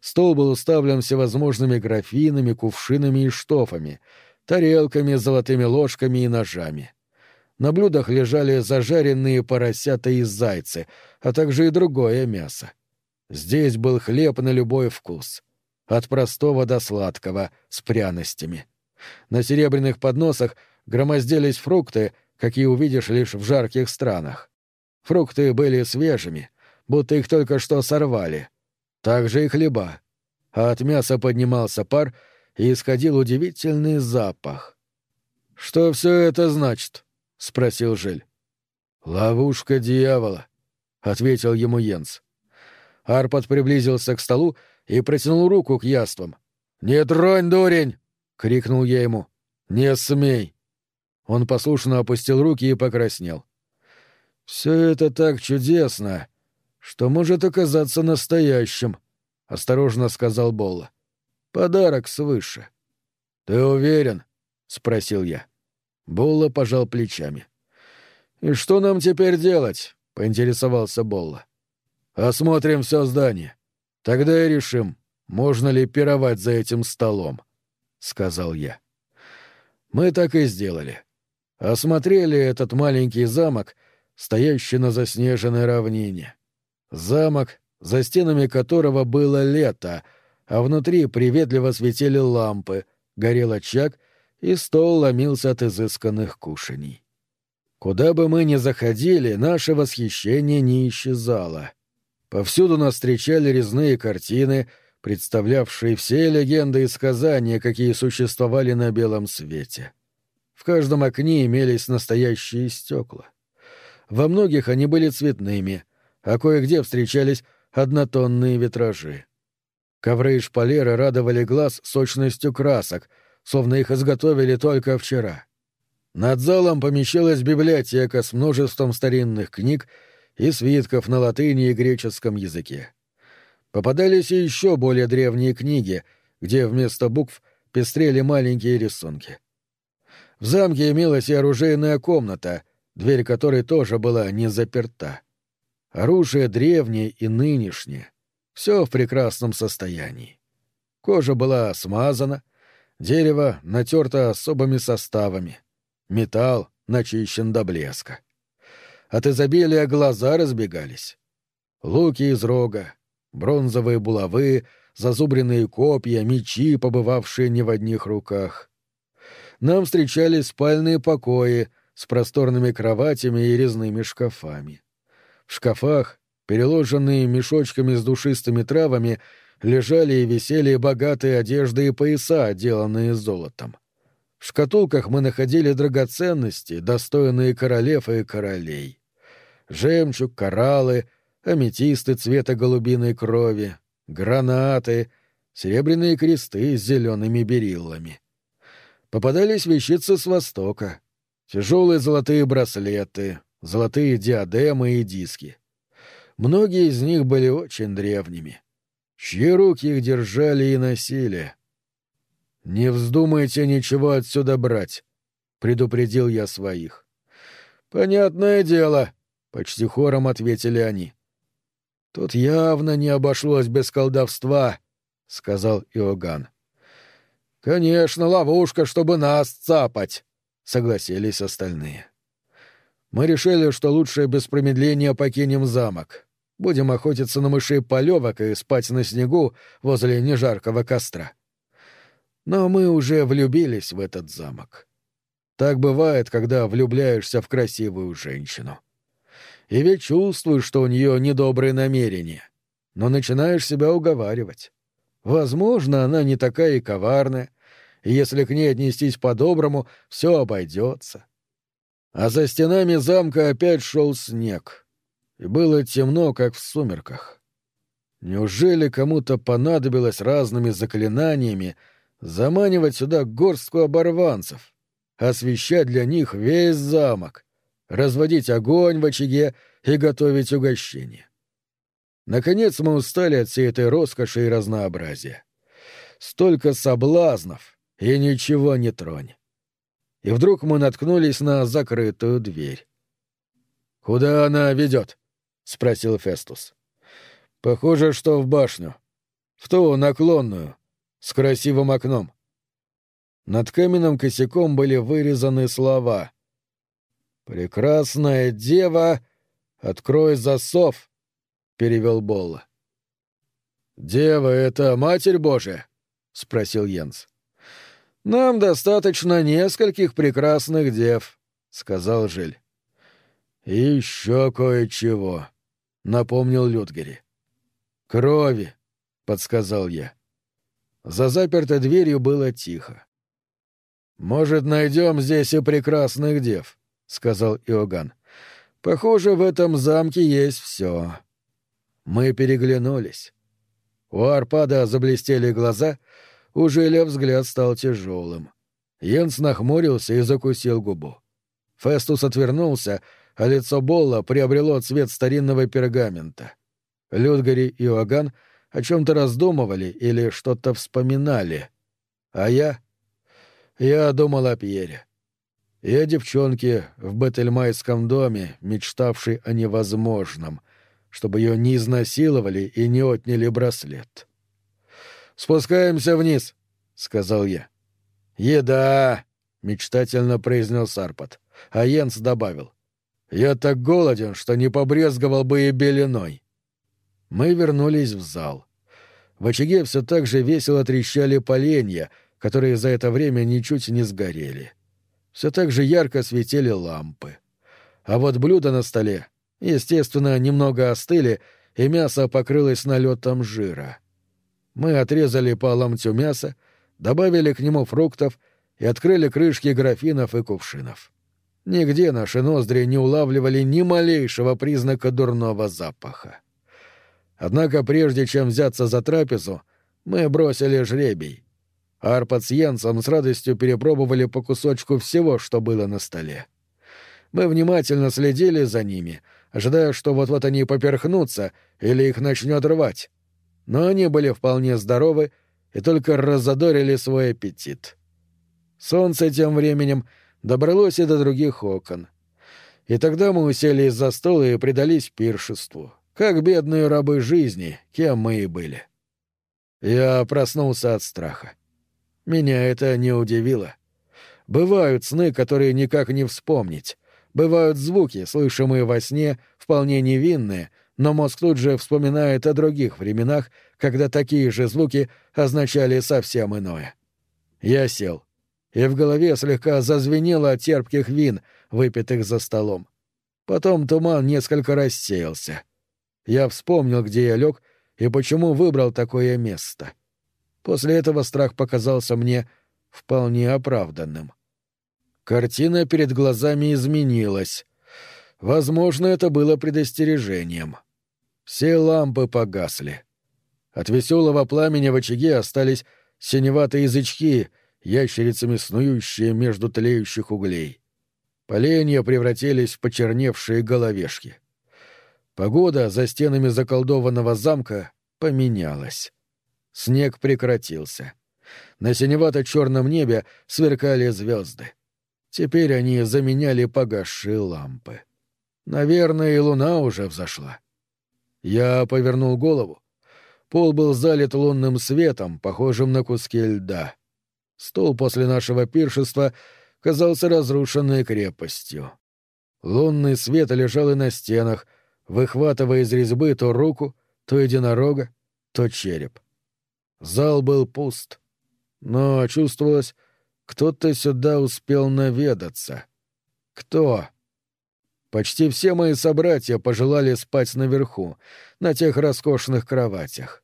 Стол был уставлен всевозможными графинами, кувшинами и штофами, тарелками, золотыми ложками и ножами. На блюдах лежали зажаренные поросята и зайцы, а также и другое мясо. Здесь был хлеб на любой вкус. От простого до сладкого, с пряностями. На серебряных подносах громоздились фрукты, какие увидишь лишь в жарких странах. Фрукты были свежими, будто их только что сорвали — также и хлеба. А от мяса поднимался пар и исходил удивительный запах. «Что все это значит?» — спросил Жиль. «Ловушка дьявола», — ответил ему Йенс. Арпад приблизился к столу и протянул руку к яствам. «Не тронь, дурень!» — крикнул я ему. «Не смей!» Он послушно опустил руки и покраснел. «Все это так чудесно, что может оказаться настоящим», — осторожно сказал Болла. «Подарок свыше». «Ты уверен?» — спросил я. Болла пожал плечами. «И что нам теперь делать?» — поинтересовался Болла. «Осмотрим все здание. Тогда и решим, можно ли пировать за этим столом», — сказал я. Мы так и сделали. Осмотрели этот маленький замок, стоящий на заснеженной равнине. Замок, за стенами которого было лето, а внутри приветливо светили лампы, горел очаг, и стол ломился от изысканных кушаний. Куда бы мы ни заходили, наше восхищение не исчезало. Повсюду нас встречали резные картины, представлявшие все легенды и сказания, какие существовали на белом свете. В каждом окне имелись настоящие стекла. Во многих они были цветными, а кое-где встречались однотонные витражи. Ковры и шпалеры радовали глаз сочностью красок, словно их изготовили только вчера. Над залом помещалась библиотека с множеством старинных книг и свитков на латыни и греческом языке. Попадались и еще более древние книги, где вместо букв пестрели маленькие рисунки. В замке имелась и оружейная комната, дверь которой тоже была не заперта. Оружие древнее и нынешнее. Все в прекрасном состоянии. Кожа была смазана, дерево натерто особыми составами, металл начищен до блеска. От изобилия глаза разбегались. Луки из рога, бронзовые булавы, зазубренные копья, мечи, побывавшие не в одних руках. Нам встречались спальные покои с просторными кроватями и резными шкафами. В шкафах, переложенные мешочками с душистыми травами, лежали и висели богатые одежды и пояса, отделанные золотом. В шкатулках мы находили драгоценности, достойные королев и королей. Жемчуг, кораллы, аметисты цвета голубиной крови, гранаты, серебряные кресты с зелеными бериллами. Попадались вещицы с Востока, тяжелые золотые браслеты, золотые диадемы и диски. Многие из них были очень древними. Чьи руки их держали и носили? «Не вздумайте ничего отсюда брать», — предупредил я своих. «Понятное дело», — почти хором ответили они. «Тут явно не обошлось без колдовства», — сказал Иоганн. «Конечно, ловушка, чтобы нас цапать», — согласились остальные. Мы решили, что лучше без промедления покинем замок. Будем охотиться на мышей полевок и спать на снегу возле нежаркого костра. Но мы уже влюбились в этот замок. Так бывает, когда влюбляешься в красивую женщину. И ведь чувствуешь, что у нее недобрые намерения, но начинаешь себя уговаривать. Возможно, она не такая и коварная, и если к ней отнестись по-доброму, все обойдется. А за стенами замка опять шел снег, и было темно, как в сумерках. Неужели кому-то понадобилось разными заклинаниями заманивать сюда горстку оборванцев, освещать для них весь замок, разводить огонь в очаге и готовить угощение? Наконец мы устали от всей этой роскоши и разнообразия. Столько соблазнов — и ничего не тронь. И вдруг мы наткнулись на закрытую дверь. «Куда она ведет?» — спросил Фестус. «Похоже, что в башню. В ту наклонную, с красивым окном». Над каменным косяком были вырезаны слова. «Прекрасная дева, открой засов», — перевел Болла. «Дева — это Матерь Божия?» — спросил Йенс. «Нам достаточно нескольких прекрасных дев», — сказал Жиль. «И еще кое-чего», — напомнил Людгери. «Крови», — подсказал я. За запертой дверью было тихо. «Может, найдем здесь и прекрасных дев», — сказал Иоганн. «Похоже, в этом замке есть все». Мы переглянулись. У Арпада заблестели глаза — у Жиля взгляд стал тяжелым. Йенс нахмурился и закусил губу. Фестус отвернулся, а лицо Болла приобрело цвет старинного пергамента. Людгари и Оган о чем-то раздумывали или что-то вспоминали. А я... Я думал о Пьере. И о девчонке в Бетельмайском доме, мечтавшей о невозможном, чтобы ее не изнасиловали и не отняли браслет. «Спускаемся вниз», — сказал я. «Еда!» — мечтательно произнес Арпад. А Йенс добавил. «Я так голоден, что не побрезговал бы и белиной». Мы вернулись в зал. В очаге все так же весело трещали поленья, которые за это время ничуть не сгорели. Все так же ярко светили лампы. А вот блюда на столе, естественно, немного остыли, и мясо покрылось налетом жира. Мы отрезали по ломтю мяса, добавили к нему фруктов и открыли крышки графинов и кувшинов. Нигде наши ноздри не улавливали ни малейшего признака дурного запаха. Однако прежде чем взяться за трапезу, мы бросили жребий. Арпад с Йенсом с радостью перепробовали по кусочку всего, что было на столе. Мы внимательно следили за ними, ожидая, что вот-вот они поперхнутся или их начнет рвать. Но они были вполне здоровы и только разодорили свой аппетит. Солнце тем временем добралось и до других окон. И тогда мы уселись за стол и предались пиршеству, как бедные рабы жизни, кем мы и были. Я проснулся от страха. Меня это не удивило. Бывают сны, которые никак не вспомнить. Бывают звуки, слышимые во сне, вполне невинные, но мозг тут же вспоминает о других временах, когда такие же звуки означали совсем иное. Я сел, и в голове слегка зазвенело от терпких вин, выпитых за столом. Потом туман несколько рассеялся. Я вспомнил, где я лег и почему выбрал такое место. После этого страх показался мне вполне оправданным. Картина перед глазами изменилась. Возможно, это было предостережением. Все лампы погасли. От веселого пламени в очаге остались синеватые язычки, ящерицами снующие между тлеющих углей. Поленья превратились в почерневшие головешки. Погода за стенами заколдованного замка поменялась. Снег прекратился. На синевато-черном небе сверкали звезды. Теперь они заменяли погасшие лампы. Наверное, и луна уже взошла. Я повернул голову. Пол был залит лунным светом, похожим на куски льда. Стол после нашего пиршества казался разрушенной крепостью. Лунный свет лежал и на стенах, выхватывая из резьбы то руку, то единорога, то череп. Зал был пуст, но чувствовалось, кто-то сюда успел наведаться. Кто? Почти все мои собратья пожелали спать наверху, на тех роскошных кроватях.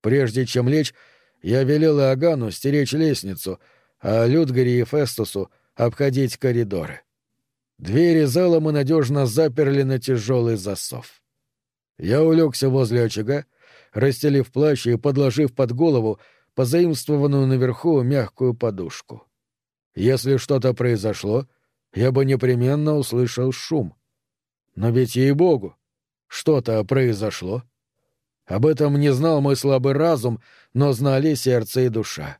Прежде чем лечь, я велел Агану стеречь лестницу, а Людгари и Фестусу обходить коридоры. Двери зала мы надежно заперли на тяжелый засов. Я улегся возле очага, расстелив плащ и подложив под голову позаимствованную наверху мягкую подушку. Если что-то произошло, я бы непременно услышал шум. Но ведь, ей-богу, что-то произошло. Об этом не знал мой слабый разум, но знали сердце и душа.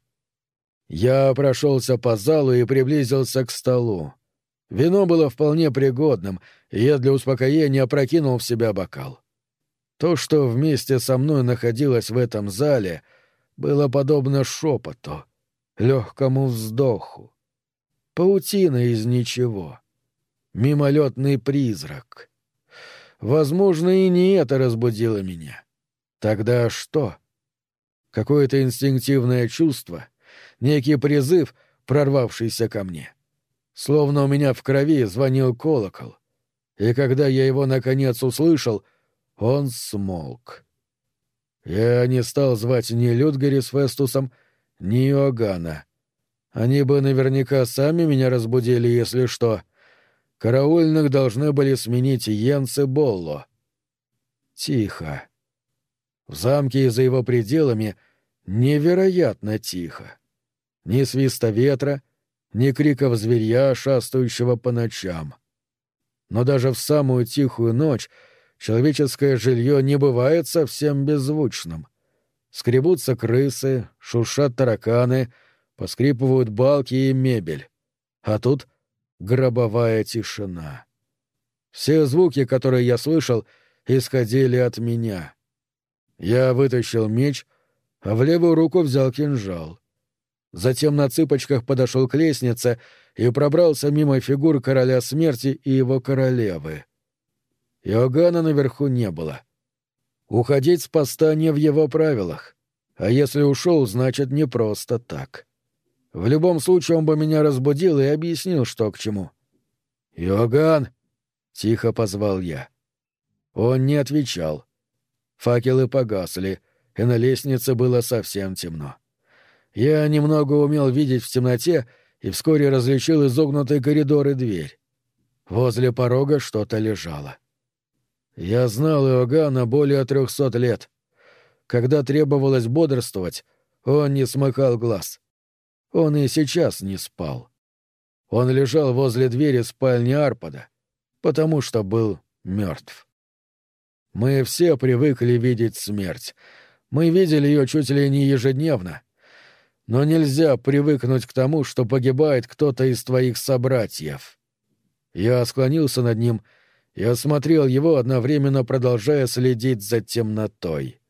Я прошелся по залу и приблизился к столу. Вино было вполне пригодным, и я для успокоения опрокинул в себя бокал. То, что вместе со мной находилось в этом зале, было подобно шепоту, легкому вздоху. Паутина из ничего. Мимолетный призрак. Возможно, и не это разбудило меня. Тогда что? Какое-то инстинктивное чувство, некий призыв, прорвавшийся ко мне. Словно у меня в крови звонил колокол. И когда я его наконец услышал, он смолк. Я не стал звать ни Людгари с Фестусом, ни Иоганна. Они бы наверняка сами меня разбудили, если что. Караульных должны были сменить Йенс и Болло. Тихо. В замке и за его пределами невероятно тихо. Ни свиста ветра, ни криков зверья, шастающего по ночам. Но даже в самую тихую ночь человеческое жилье не бывает совсем беззвучным. Скребутся крысы, шуршат тараканы, поскрипывают балки и мебель. А тут гробовая тишина. Все звуки, которые я слышал, исходили от меня. Я вытащил меч, а в левую руку взял кинжал. Затем на цыпочках подошел к лестнице и пробрался мимо фигур короля смерти и его королевы. Иоганна наверху не было. Уходить с поста не в его правилах, а если ушел, значит, не просто так. В любом случае он бы меня разбудил и объяснил, что к чему. «Иоганн!» — тихо позвал я. Он не отвечал. Факелы погасли, и на лестнице было совсем темно. Я немного умел видеть в темноте и вскоре различил изогнутый коридор и дверь. Возле порога что-то лежало. Я знал Иоганна более трехсот лет. Когда требовалось бодрствовать, он не смыкал глаз. Он и сейчас не спал. Он лежал возле двери спальни Арпада, потому что был мертв. Мы все привыкли видеть смерть. Мы видели ее чуть ли не ежедневно. Но нельзя привыкнуть к тому, что погибает кто-то из твоих собратьев. Я склонился над ним и осмотрел его, одновременно продолжая следить за темнотой.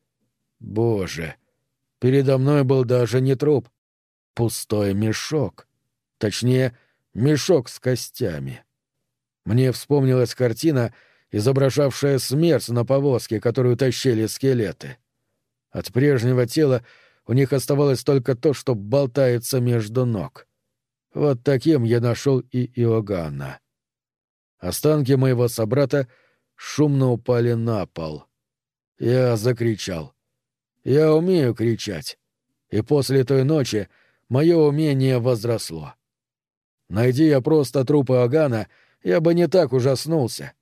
Боже! Передо мной был даже не труп. Пустой мешок. Точнее, мешок с костями. Мне вспомнилась картина — изображавшая смерть на повозке, которую тащили скелеты. От прежнего тела у них оставалось только то, что болтается между ног. Вот таким я нашел и Иоганна. Останки моего собрата шумно упали на пол. Я закричал. Я умею кричать. И после той ночи мое умение возросло. Найди я просто труп Иоганна, я бы не так ужаснулся.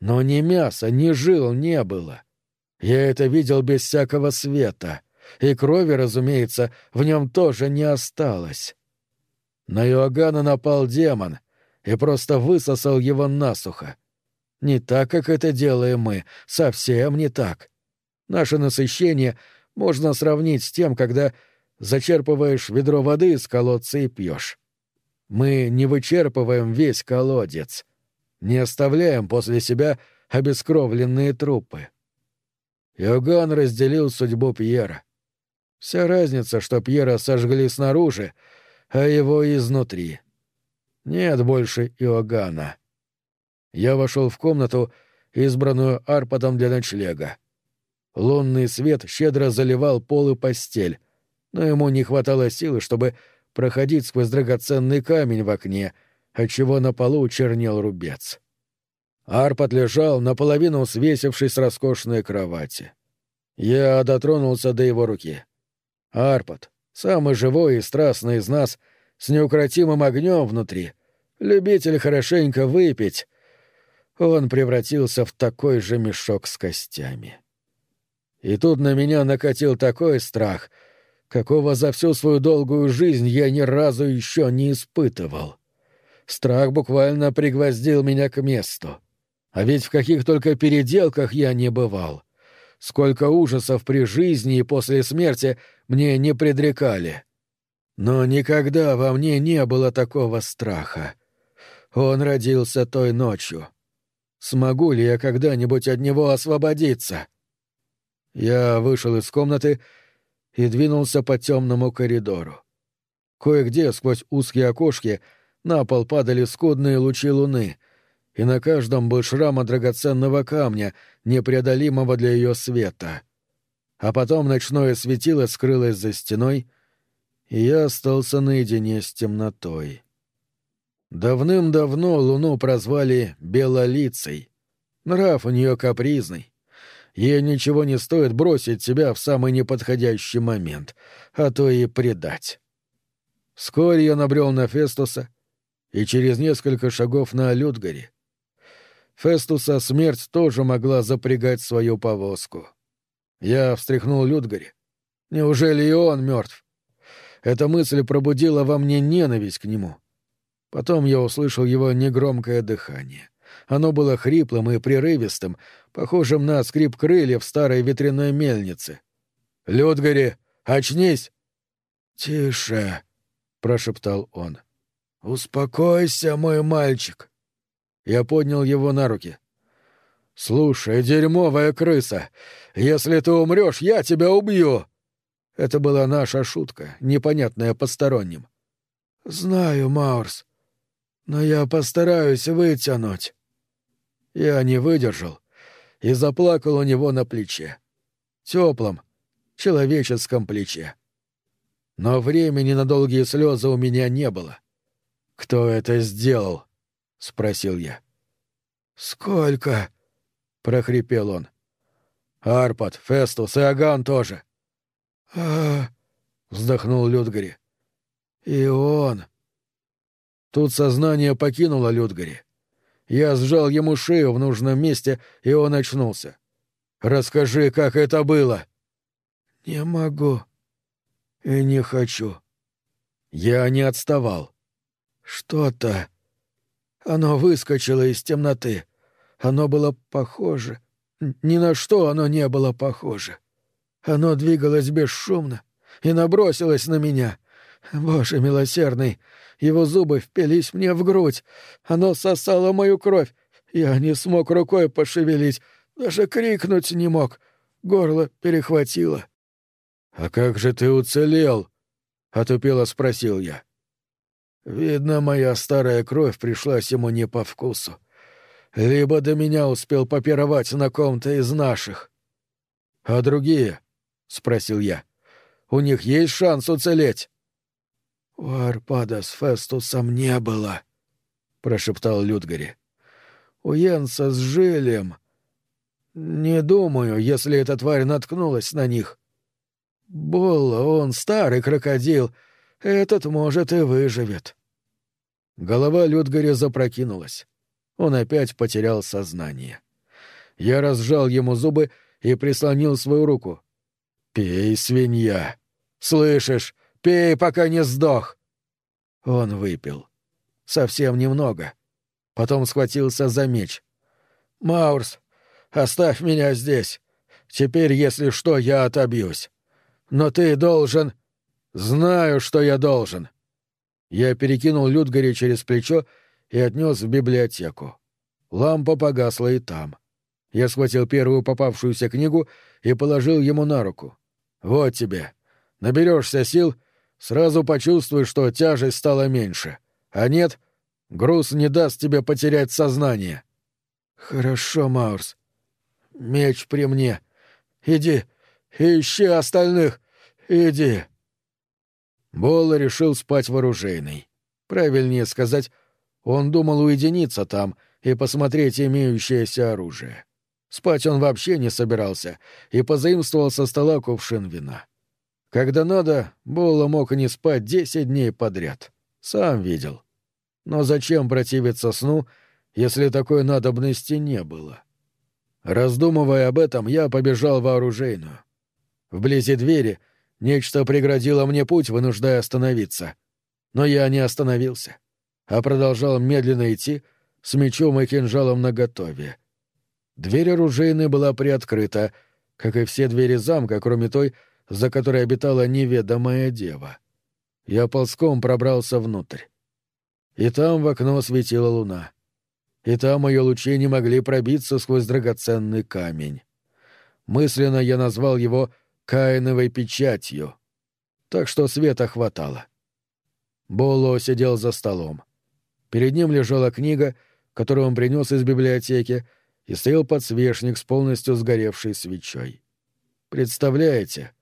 Но ни мяса, ни жил не было. Я это видел без всякого света, и крови, разумеется, в нем тоже не осталось. На Иоганна напал демон и просто высосал его насухо. Не так, как это делаем мы, совсем не так. Наше насыщение можно сравнить с тем, когда зачерпываешь ведро воды из колодца и пьешь. Мы не вычерпываем весь колодец, не оставляем после себя обескровленные трупы. Иоганн разделил судьбу Пьера. Вся разница, что Пьера сожгли снаружи, а его изнутри. Нет больше Иоганна. Я вошел в комнату, избранную Арпадом для ночлега. Лунный свет щедро заливал пол и постель, но ему не хватало силы, чтобы проходить сквозь драгоценный камень в окне — отчего на полу чернел рубец. Арпад лежал, наполовину свесившись с роскошной кровати. Я дотронулся до его руки. Арпад, самый живой и страстный из нас, с неукротимым огнем внутри, любитель хорошенько выпить, он превратился в такой же мешок с костями. И тут на меня накатил такой страх, какого за всю свою долгую жизнь я ни разу еще не испытывал. Страх буквально пригвоздил меня к месту. А ведь в каких только переделках я не бывал. Сколько ужасов при жизни и после смерти мне не предрекали. Но никогда во мне не было такого страха. Он родился той ночью. Смогу ли я когда-нибудь от него освободиться? Я вышел из комнаты и двинулся по темному коридору. Кое-где сквозь узкие окошки — на пол падали скудные лучи луны, и на каждом был шрам от драгоценного камня, непреодолимого для ее света. А потом ночное светило скрылось за стеной, и я остался наедине с темнотой. Давным-давно луну прозвали Белолицей. Нрав у нее капризный. Ей ничего не стоит бросить себя в самый неподходящий момент, а то и предать. Вскоре я набрел на Фестуса — и через несколько шагов на Людгаре. Фестуса смерть тоже могла запрягать свою повозку. Я встряхнул Людгаре. Неужели и он мертв? Эта мысль пробудила во мне ненависть к нему. Потом я услышал его негромкое дыхание. Оно было хриплым и прерывистым, похожим на скрип крыльев старой ветряной мельницы. «Людгари, очнись!» «Тише!» — прошептал он. «Успокойся, мой мальчик!» Я поднял его на руки. «Слушай, дерьмовая крыса, если ты умрешь, я тебя убью!» Это была наша шутка, непонятная посторонним. «Знаю, Маурс, но я постараюсь вытянуть». Я не выдержал и заплакал у него на плече. Теплом, человеческом плече. Но времени на долгие слезы у меня не было. «Кто это сделал?» — спросил я. «Сколько?» — прохрипел он. «Арпад, Фестус и Аган тоже». «А...» — вздохнул Людгари. «И он...» Тут сознание покинуло Людгари. Я сжал ему шею в нужном месте, и он очнулся. «Расскажи, как это было!» «Не могу. И не хочу». Я не отставал. «Что-то...» Оно выскочило из темноты. Оно было похоже. Ни на что оно не было похоже. Оно двигалось бесшумно и набросилось на меня. Боже милосердный, его зубы впились мне в грудь. Оно сосало мою кровь. Я не смог рукой пошевелить, даже крикнуть не мог. Горло перехватило. «А как же ты уцелел?» — отупело спросил я. Видно, моя старая кровь пришлась ему не по вкусу. Либо до меня успел попировать на ком-то из наших. — А другие? — спросил я. — У них есть шанс уцелеть? — У Арпада с Фестусом не было, — прошептал Людгари. — У Йенса с Жилем. Не думаю, если эта тварь наткнулась на них. Болла, он старый крокодил, этот, может, и выживет. Голова Людгаря запрокинулась. Он опять потерял сознание. Я разжал ему зубы и прислонил свою руку. «Пей, свинья! Слышишь? Пей, пока не сдох!» Он выпил. Совсем немного. Потом схватился за меч. «Маурс, оставь меня здесь. Теперь, если что, я отобьюсь. Но ты должен...» «Знаю, что я должен. Я перекинул Людгари через плечо и отнес в библиотеку. Лампа погасла и там. Я схватил первую попавшуюся книгу и положил ему на руку. «Вот тебе. Наберешься сил, сразу почувствуй, что тяжесть стала меньше. А нет, груз не даст тебе потерять сознание». «Хорошо, Маурс. Меч при мне. Иди, ищи остальных. Иди». Болла решил спать в оружейной. Правильнее сказать, он думал уединиться там и посмотреть имеющееся оружие. Спать он вообще не собирался и позаимствовал со стола кувшин вина. Когда надо, Болла мог не спать десять дней подряд. Сам видел. Но зачем противиться сну, если такой надобности не было? Раздумывая об этом, я побежал в оружейную. Вблизи двери Нечто преградило мне путь, вынуждая остановиться. Но я не остановился, а продолжал медленно идти с мечом и кинжалом наготове. Дверь оружейной была приоткрыта, как и все двери замка, кроме той, за которой обитала неведомая дева. Я ползком пробрался внутрь. И там в окно светила луна. И там ее лучи не могли пробиться сквозь драгоценный камень. Мысленно я назвал его Каиновой печатью. Так что света хватало. Боло сидел за столом. Перед ним лежала книга, которую он принес из библиотеки, и стоял подсвечник с полностью сгоревшей свечой. Представляете,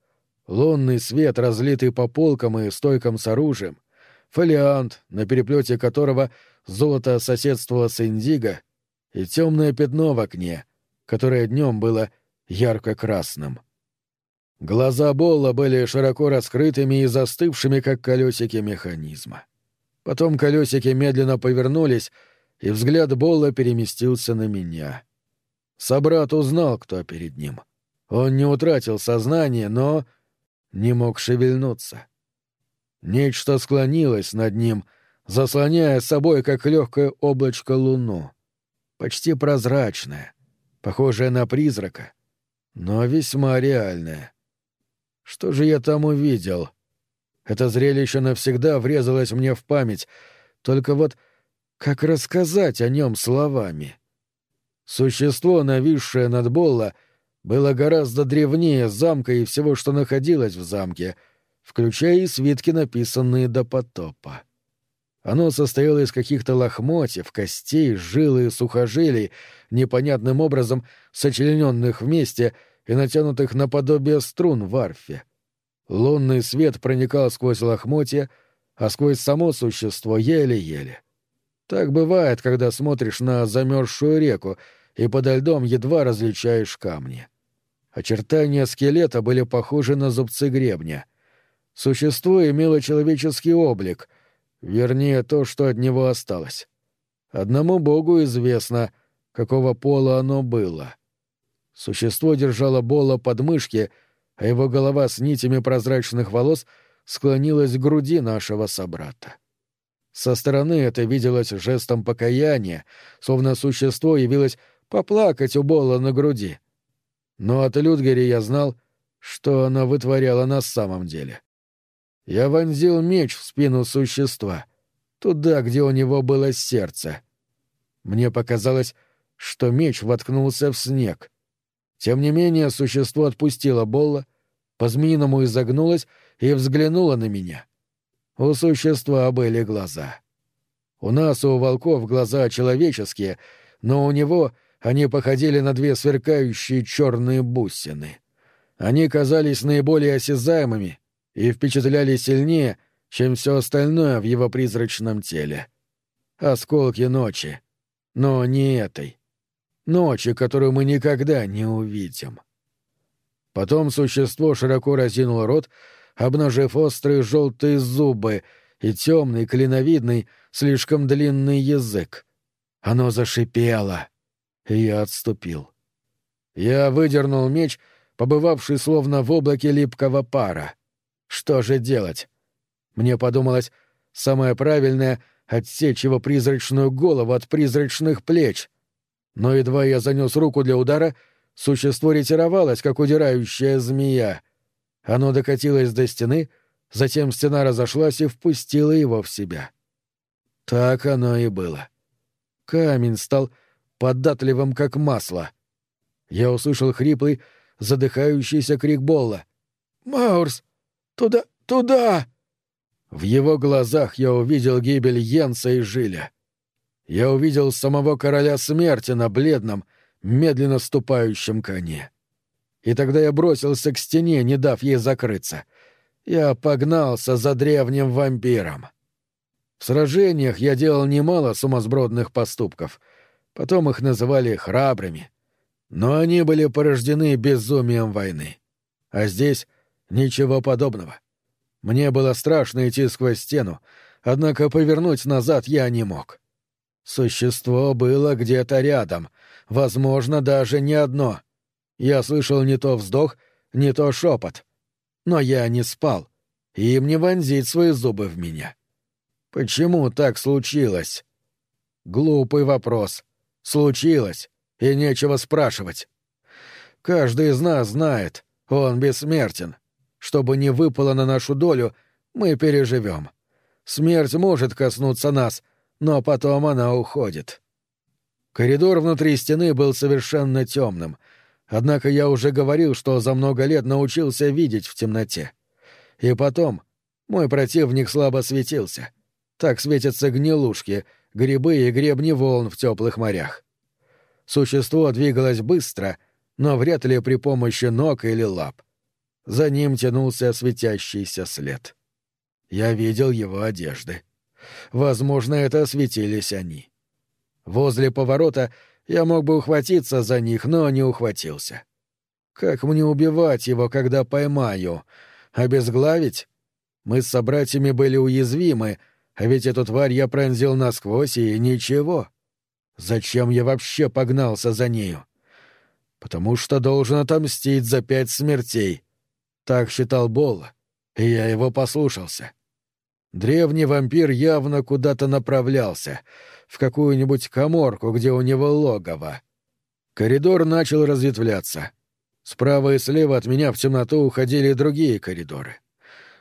лунный свет, разлитый по полкам и стойкам с оружием, фолиант, на переплете которого золото соседствовало с индиго, и темное пятно в окне, которое днем было ярко-красным. Глаза Болла были широко раскрытыми и застывшими, как колесики механизма. Потом колесики медленно повернулись, и взгляд Болла переместился на меня. Собрат узнал, кто перед ним. Он не утратил сознание, но не мог шевельнуться. Нечто склонилось над ним, заслоняя собой, как легкое облачко, луну. Почти прозрачное, похожее на призрака, но весьма реальное. Что же я там увидел? Это зрелище навсегда врезалось мне в память, только вот как рассказать о нем словами? Существо, нависшее над Болла, было гораздо древнее замка и всего, что находилось в замке, включая и свитки, написанные до потопа. Оно состояло из каких-то лохмотьев, костей, жил и сухожилий, непонятным образом сочлененных вместе и натянутых наподобие струн в арфе. Лунный свет проникал сквозь лохмотья, а сквозь само существо еле-еле. Так бывает, когда смотришь на замерзшую реку и подо льдом едва различаешь камни. Очертания скелета были похожи на зубцы гребня. Существо имело человеческий облик, вернее, то, что от него осталось. Одному богу известно, какого пола оно было. Существо держало Бола под мышки, а его голова с нитями прозрачных волос склонилась к груди нашего собрата. Со стороны это виделось жестом покаяния, словно существо явилось поплакать у Бола на груди. Но от Людгери я знал, что она вытворяла на самом деле. Я вонзил меч в спину существа, туда, где у него было сердце. Мне показалось, что меч воткнулся в снег. Тем не менее, существо отпустило Болла, по-змеиному изогнулось и взглянуло на меня — у существа были глаза. У нас, у волков, глаза человеческие, но у него они походили на две сверкающие черные бусины. Они казались наиболее осязаемыми и впечатляли сильнее, чем все остальное в его призрачном теле. Осколки ночи. Но не этой. Ночи, которую мы никогда не увидим. Потом существо широко разинуло рот, обнажив острые желтые зубы и темный, клиновидный, слишком длинный язык. Оно зашипело, и я отступил. Я выдернул меч, побывавший словно в облаке липкого пара. Что же делать? Мне подумалось, самое правильное — отсечь его призрачную голову от призрачных плеч. Но едва я занес руку для удара, существо ретировалось, как удирающая змея. Оно докатилось до стены, затем стена разошлась и впустила его в себя. Так оно и было. Камень стал податливым, как масло. Я услышал хриплый, задыхающийся крик Болла. «Маурс! Туда! Туда!» В его глазах я увидел гибель Йенса и Жиля. Я увидел самого короля смерти на бледном, медленно ступающем коне и тогда я бросился к стене, не дав ей закрыться. Я погнался за древним вампиром. В сражениях я делал немало сумасбродных поступков. Потом их называли храбрыми. Но они были порождены безумием войны. А здесь ничего подобного. Мне было страшно идти сквозь стену, однако повернуть назад я не мог. Существо было где-то рядом, возможно, даже не одно — я слышал не то вздох, не то шепот. Но я не спал, и им не вонзить свои зубы в меня. Почему так случилось? Глупый вопрос. Случилось, и нечего спрашивать. Каждый из нас знает, он бессмертен. Что бы ни выпало на нашу долю, мы переживем. Смерть может коснуться нас, но потом она уходит. Коридор внутри стены был совершенно темным — Однако я уже говорил, что за много лет научился видеть в темноте. И потом, мой противник слабо светился. Так светятся гнилушки, грибы и гребни волн в теплых морях. Существо двигалось быстро, но вряд ли при помощи ног или лап. За ним тянулся светящийся след. Я видел его одежды. Возможно, это светились они. Возле поворота я мог бы ухватиться за них, но не ухватился. Как мне убивать его, когда поймаю? Обезглавить? Мы с собратьями были уязвимы, а ведь эту тварь я пронзил насквозь, и ничего. Зачем я вообще погнался за нею? Потому что должен отомстить за пять смертей. Так считал Бол, и я его послушался. Древний вампир явно куда-то направлялся, в какую-нибудь коморку, где у него логово. Коридор начал разветвляться. Справа и слева от меня в темноту уходили другие коридоры.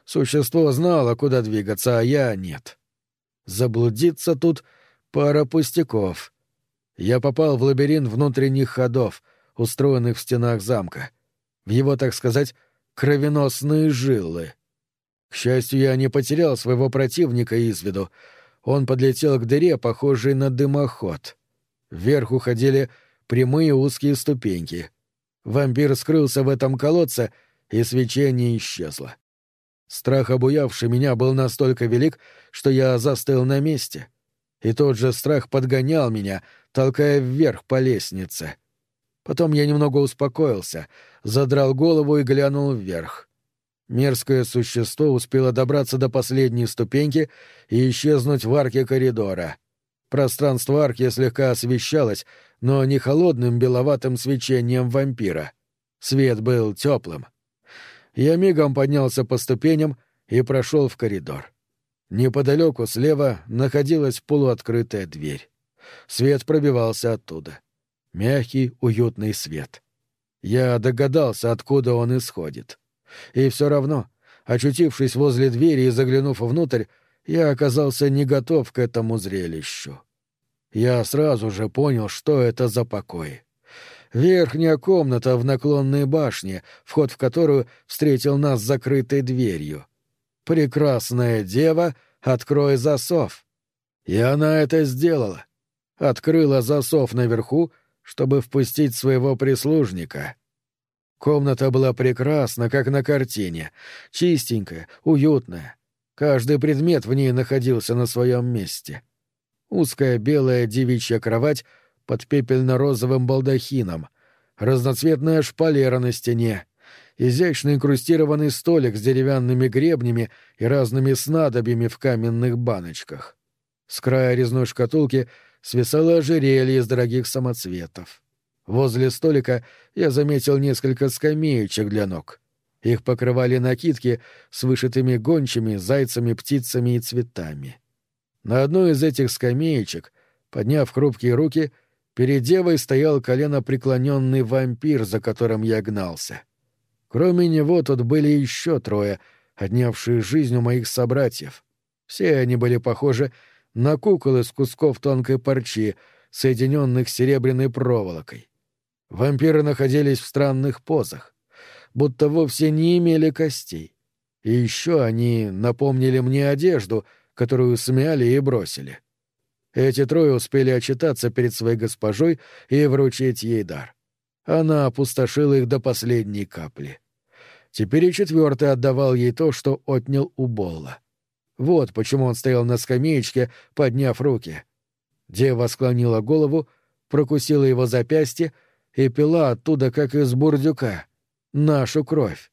Существо знало, куда двигаться, а я — нет. Заблудиться тут — пара пустяков. Я попал в лабиринт внутренних ходов, устроенных в стенах замка. В его, так сказать, кровеносные жилы. К счастью, я не потерял своего противника из виду. Он подлетел к дыре, похожей на дымоход. Вверх уходили прямые узкие ступеньки. Вампир скрылся в этом колодце, и свечение исчезло. Страх, обуявший меня, был настолько велик, что я застыл на месте. И тот же страх подгонял меня, толкая вверх по лестнице. Потом я немного успокоился, задрал голову и глянул вверх. Мерзкое существо успело добраться до последней ступеньки и исчезнуть в арке коридора. Пространство арки слегка освещалось, но не холодным беловатым свечением вампира. Свет был теплым. Я мигом поднялся по ступеням и прошел в коридор. Неподалеку слева находилась полуоткрытая дверь. Свет пробивался оттуда. Мягкий, уютный свет. Я догадался, откуда он исходит. И все равно, очутившись возле двери и заглянув внутрь, я оказался не готов к этому зрелищу. Я сразу же понял, что это за покой. Верхняя комната в наклонной башне, вход в которую встретил нас закрытой дверью. «Прекрасная дева, открой засов!» И она это сделала. Открыла засов наверху, чтобы впустить своего прислужника. Комната была прекрасна, как на картине, чистенькая, уютная. Каждый предмет в ней находился на своем месте. Узкая белая девичья кровать под пепельно-розовым балдахином, разноцветная шпалера на стене, изящно инкрустированный столик с деревянными гребнями и разными снадобьями в каменных баночках. С края резной шкатулки свисало ожерелье из дорогих самоцветов. Возле столика я заметил несколько скамеечек для ног. Их покрывали накидки с вышитыми гончими, зайцами, птицами и цветами. На одной из этих скамеечек, подняв хрупкие руки, перед девой стоял колено преклоненный вампир, за которым я гнался. Кроме него тут были еще трое, отнявшие жизнь у моих собратьев. Все они были похожи на кукол из кусков тонкой парчи, соединенных серебряной проволокой. Вампиры находились в странных позах, будто вовсе не имели костей. И еще они напомнили мне одежду, которую смяли и бросили. Эти трое успели отчитаться перед своей госпожой и вручить ей дар. Она опустошила их до последней капли. Теперь и четвертый отдавал ей то, что отнял у Болла. Вот почему он стоял на скамеечке, подняв руки. Дева склонила голову, прокусила его запястье и пила оттуда, как из бурдюка, нашу кровь.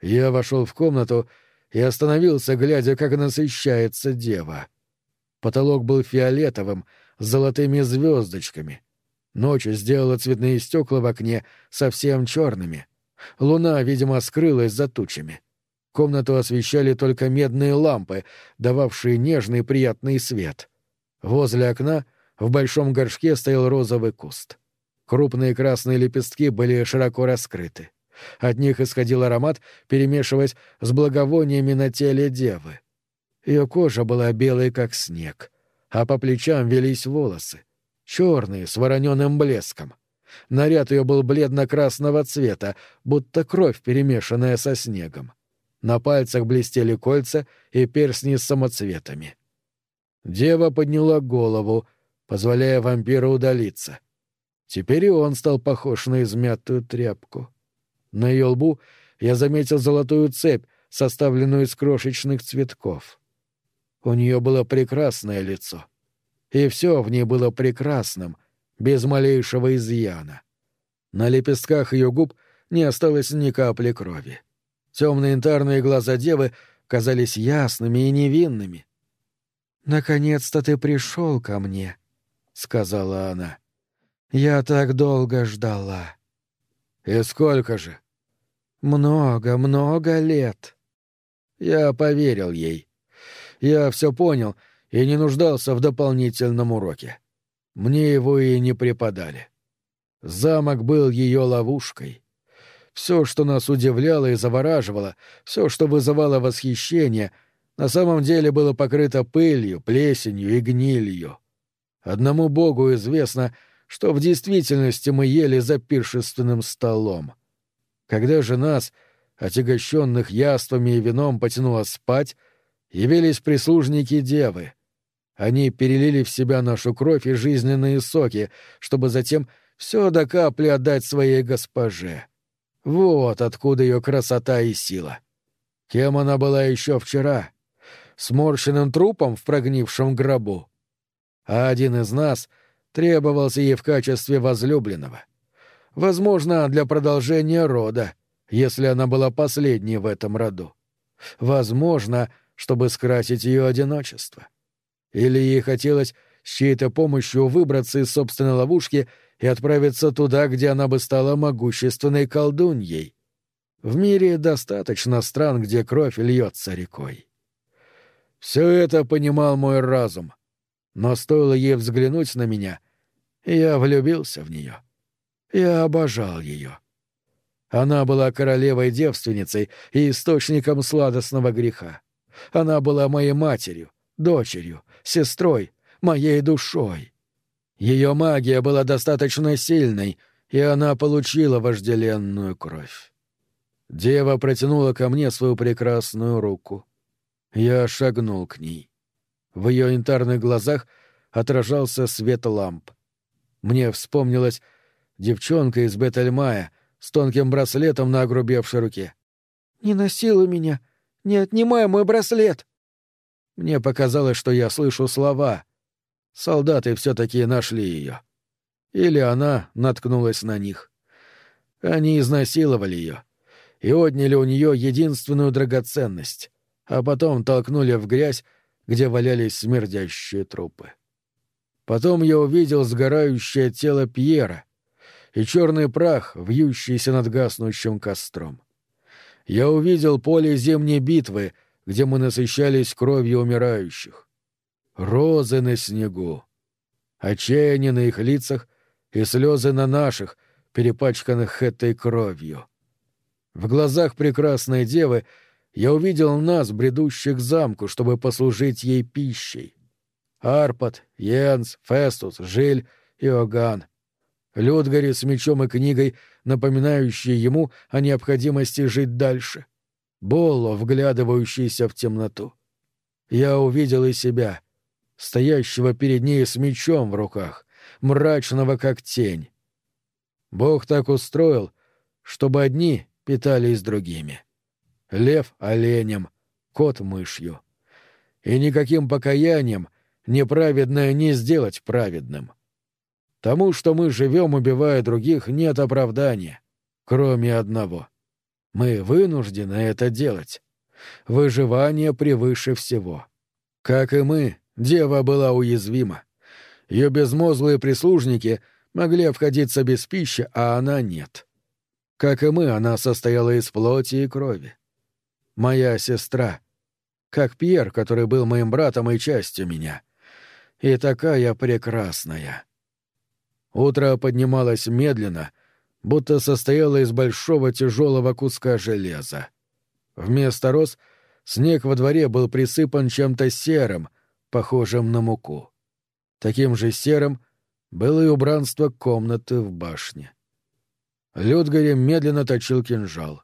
Я вошел в комнату и остановился, глядя, как насыщается дева. Потолок был фиолетовым, с золотыми звездочками. Ночь сделала цветные стекла в окне совсем черными. Луна, видимо, скрылась за тучами. Комнату освещали только медные лампы, дававшие нежный приятный свет. Возле окна в большом горшке стоял розовый куст. Крупные красные лепестки были широко раскрыты. От них исходил аромат, перемешиваясь с благовониями на теле девы. Ее кожа была белой, как снег, а по плечам велись волосы, черные, с вороненым блеском. Наряд ее был бледно-красного цвета, будто кровь, перемешанная со снегом. На пальцах блестели кольца и перстни с самоцветами. Дева подняла голову, позволяя вампиру удалиться — Теперь и он стал похож на измятую тряпку. На ее лбу я заметил золотую цепь, составленную из крошечных цветков. У нее было прекрасное лицо. И все в ней было прекрасным, без малейшего изъяна. На лепестках ее губ не осталось ни капли крови. Темные янтарные глаза девы казались ясными и невинными. «Наконец-то ты пришел ко мне», — сказала она. Я так долго ждала. И сколько же? Много, много лет. Я поверил ей. Я все понял и не нуждался в дополнительном уроке. Мне его и не преподали. Замок был ее ловушкой. Все, что нас удивляло и завораживало, все, что вызывало восхищение, на самом деле было покрыто пылью, плесенью и гнилью. Одному Богу известно, что в действительности мы ели за пиршественным столом. Когда же нас, отягощенных яствами и вином, потянуло спать, явились прислужники девы. Они перелили в себя нашу кровь и жизненные соки, чтобы затем все до капли отдать своей госпоже. Вот откуда ее красота и сила. Кем она была еще вчера? Сморщенным трупом в прогнившем гробу? А один из нас требовался ей в качестве возлюбленного. Возможно, для продолжения рода, если она была последней в этом роду. Возможно, чтобы скрасить ее одиночество. Или ей хотелось с чьей-то помощью выбраться из собственной ловушки и отправиться туда, где она бы стала могущественной колдуньей. В мире достаточно стран, где кровь льется рекой. Все это понимал мой разум, но стоило ей взглянуть на меня, я влюбился в нее. Я обожал ее. Она была королевой-девственницей и источником сладостного греха. Она была моей матерью, дочерью, сестрой, моей душой. Ее магия была достаточно сильной, и она получила вожделенную кровь. Дева протянула ко мне свою прекрасную руку. Я шагнул к ней. В ее янтарных глазах отражался свет ламп. Мне вспомнилась девчонка из Бетельмая с тонким браслетом на огрубевшей руке. «Не насилуй меня! Не отнимай мой браслет!» Мне показалось, что я слышу слова. Солдаты все-таки нашли ее. Или она наткнулась на них. Они изнасиловали ее и отняли у нее единственную драгоценность, а потом толкнули в грязь, где валялись смердящие трупы. Потом я увидел сгорающее тело Пьера и черный прах, вьющийся над гаснущим костром. Я увидел поле зимней битвы — где мы насыщались кровью умирающих. Розы на снегу, отчаяние на их лицах и слезы на наших, перепачканных этой кровью. В глазах прекрасной девы я увидел нас, бредущих к замку, чтобы послужить ей пищей. Арпад, Йенс, Фестус, Жиль и Оган. Людгари с мечом и книгой, напоминающие ему о необходимости жить дальше — Болло, вглядывающийся в темноту. Я увидел и себя, стоящего перед ней с мечом в руках, мрачного как тень. Бог так устроил, чтобы одни питались другими. Лев — оленем, кот — мышью. И никаким покаянием неправедное не сделать праведным. Тому, что мы живем, убивая других, нет оправдания, кроме одного — мы вынуждены это делать. Выживание превыше всего. Как и мы, дева была уязвима. Ее безмозглые прислужники могли обходиться без пищи, а она нет. Как и мы, она состояла из плоти и крови. Моя сестра. Как Пьер, который был моим братом и частью меня. И такая прекрасная. Утро поднималось медленно, будто состояла из большого тяжелого куска железа. Вместо роз снег во дворе был присыпан чем-то серым, похожим на муку. Таким же серым было и убранство комнаты в башне. Людгари медленно точил кинжал.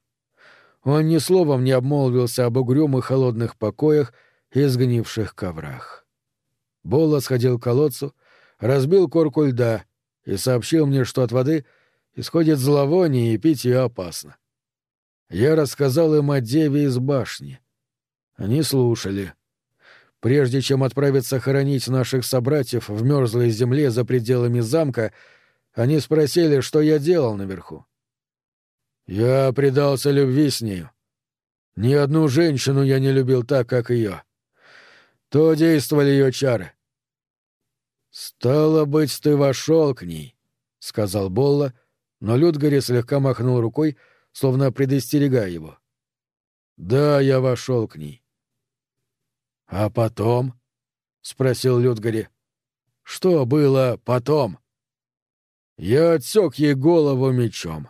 Он ни словом не обмолвился об угрюмых холодных покоях и сгнивших коврах. Болла сходил к колодцу, разбил корку льда и сообщил мне, что от воды — исходит зловоние, и пить ее опасно. Я рассказал им о деве из башни. Они слушали. Прежде чем отправиться хоронить наших собратьев в мерзлой земле за пределами замка, они спросили, что я делал наверху. Я предался любви с нею. Ни одну женщину я не любил так, как ее. То действовали ее чары. «Стало быть, ты вошел к ней», — сказал Болла, но Людгари слегка махнул рукой, словно предостерегая его. «Да, я вошел к ней». «А потом?» — спросил Людгари. «Что было потом?» «Я отсек ей голову мечом».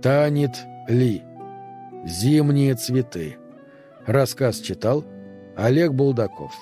Танит Ли «Зимние цветы». Рассказ читал Олег Булдаков.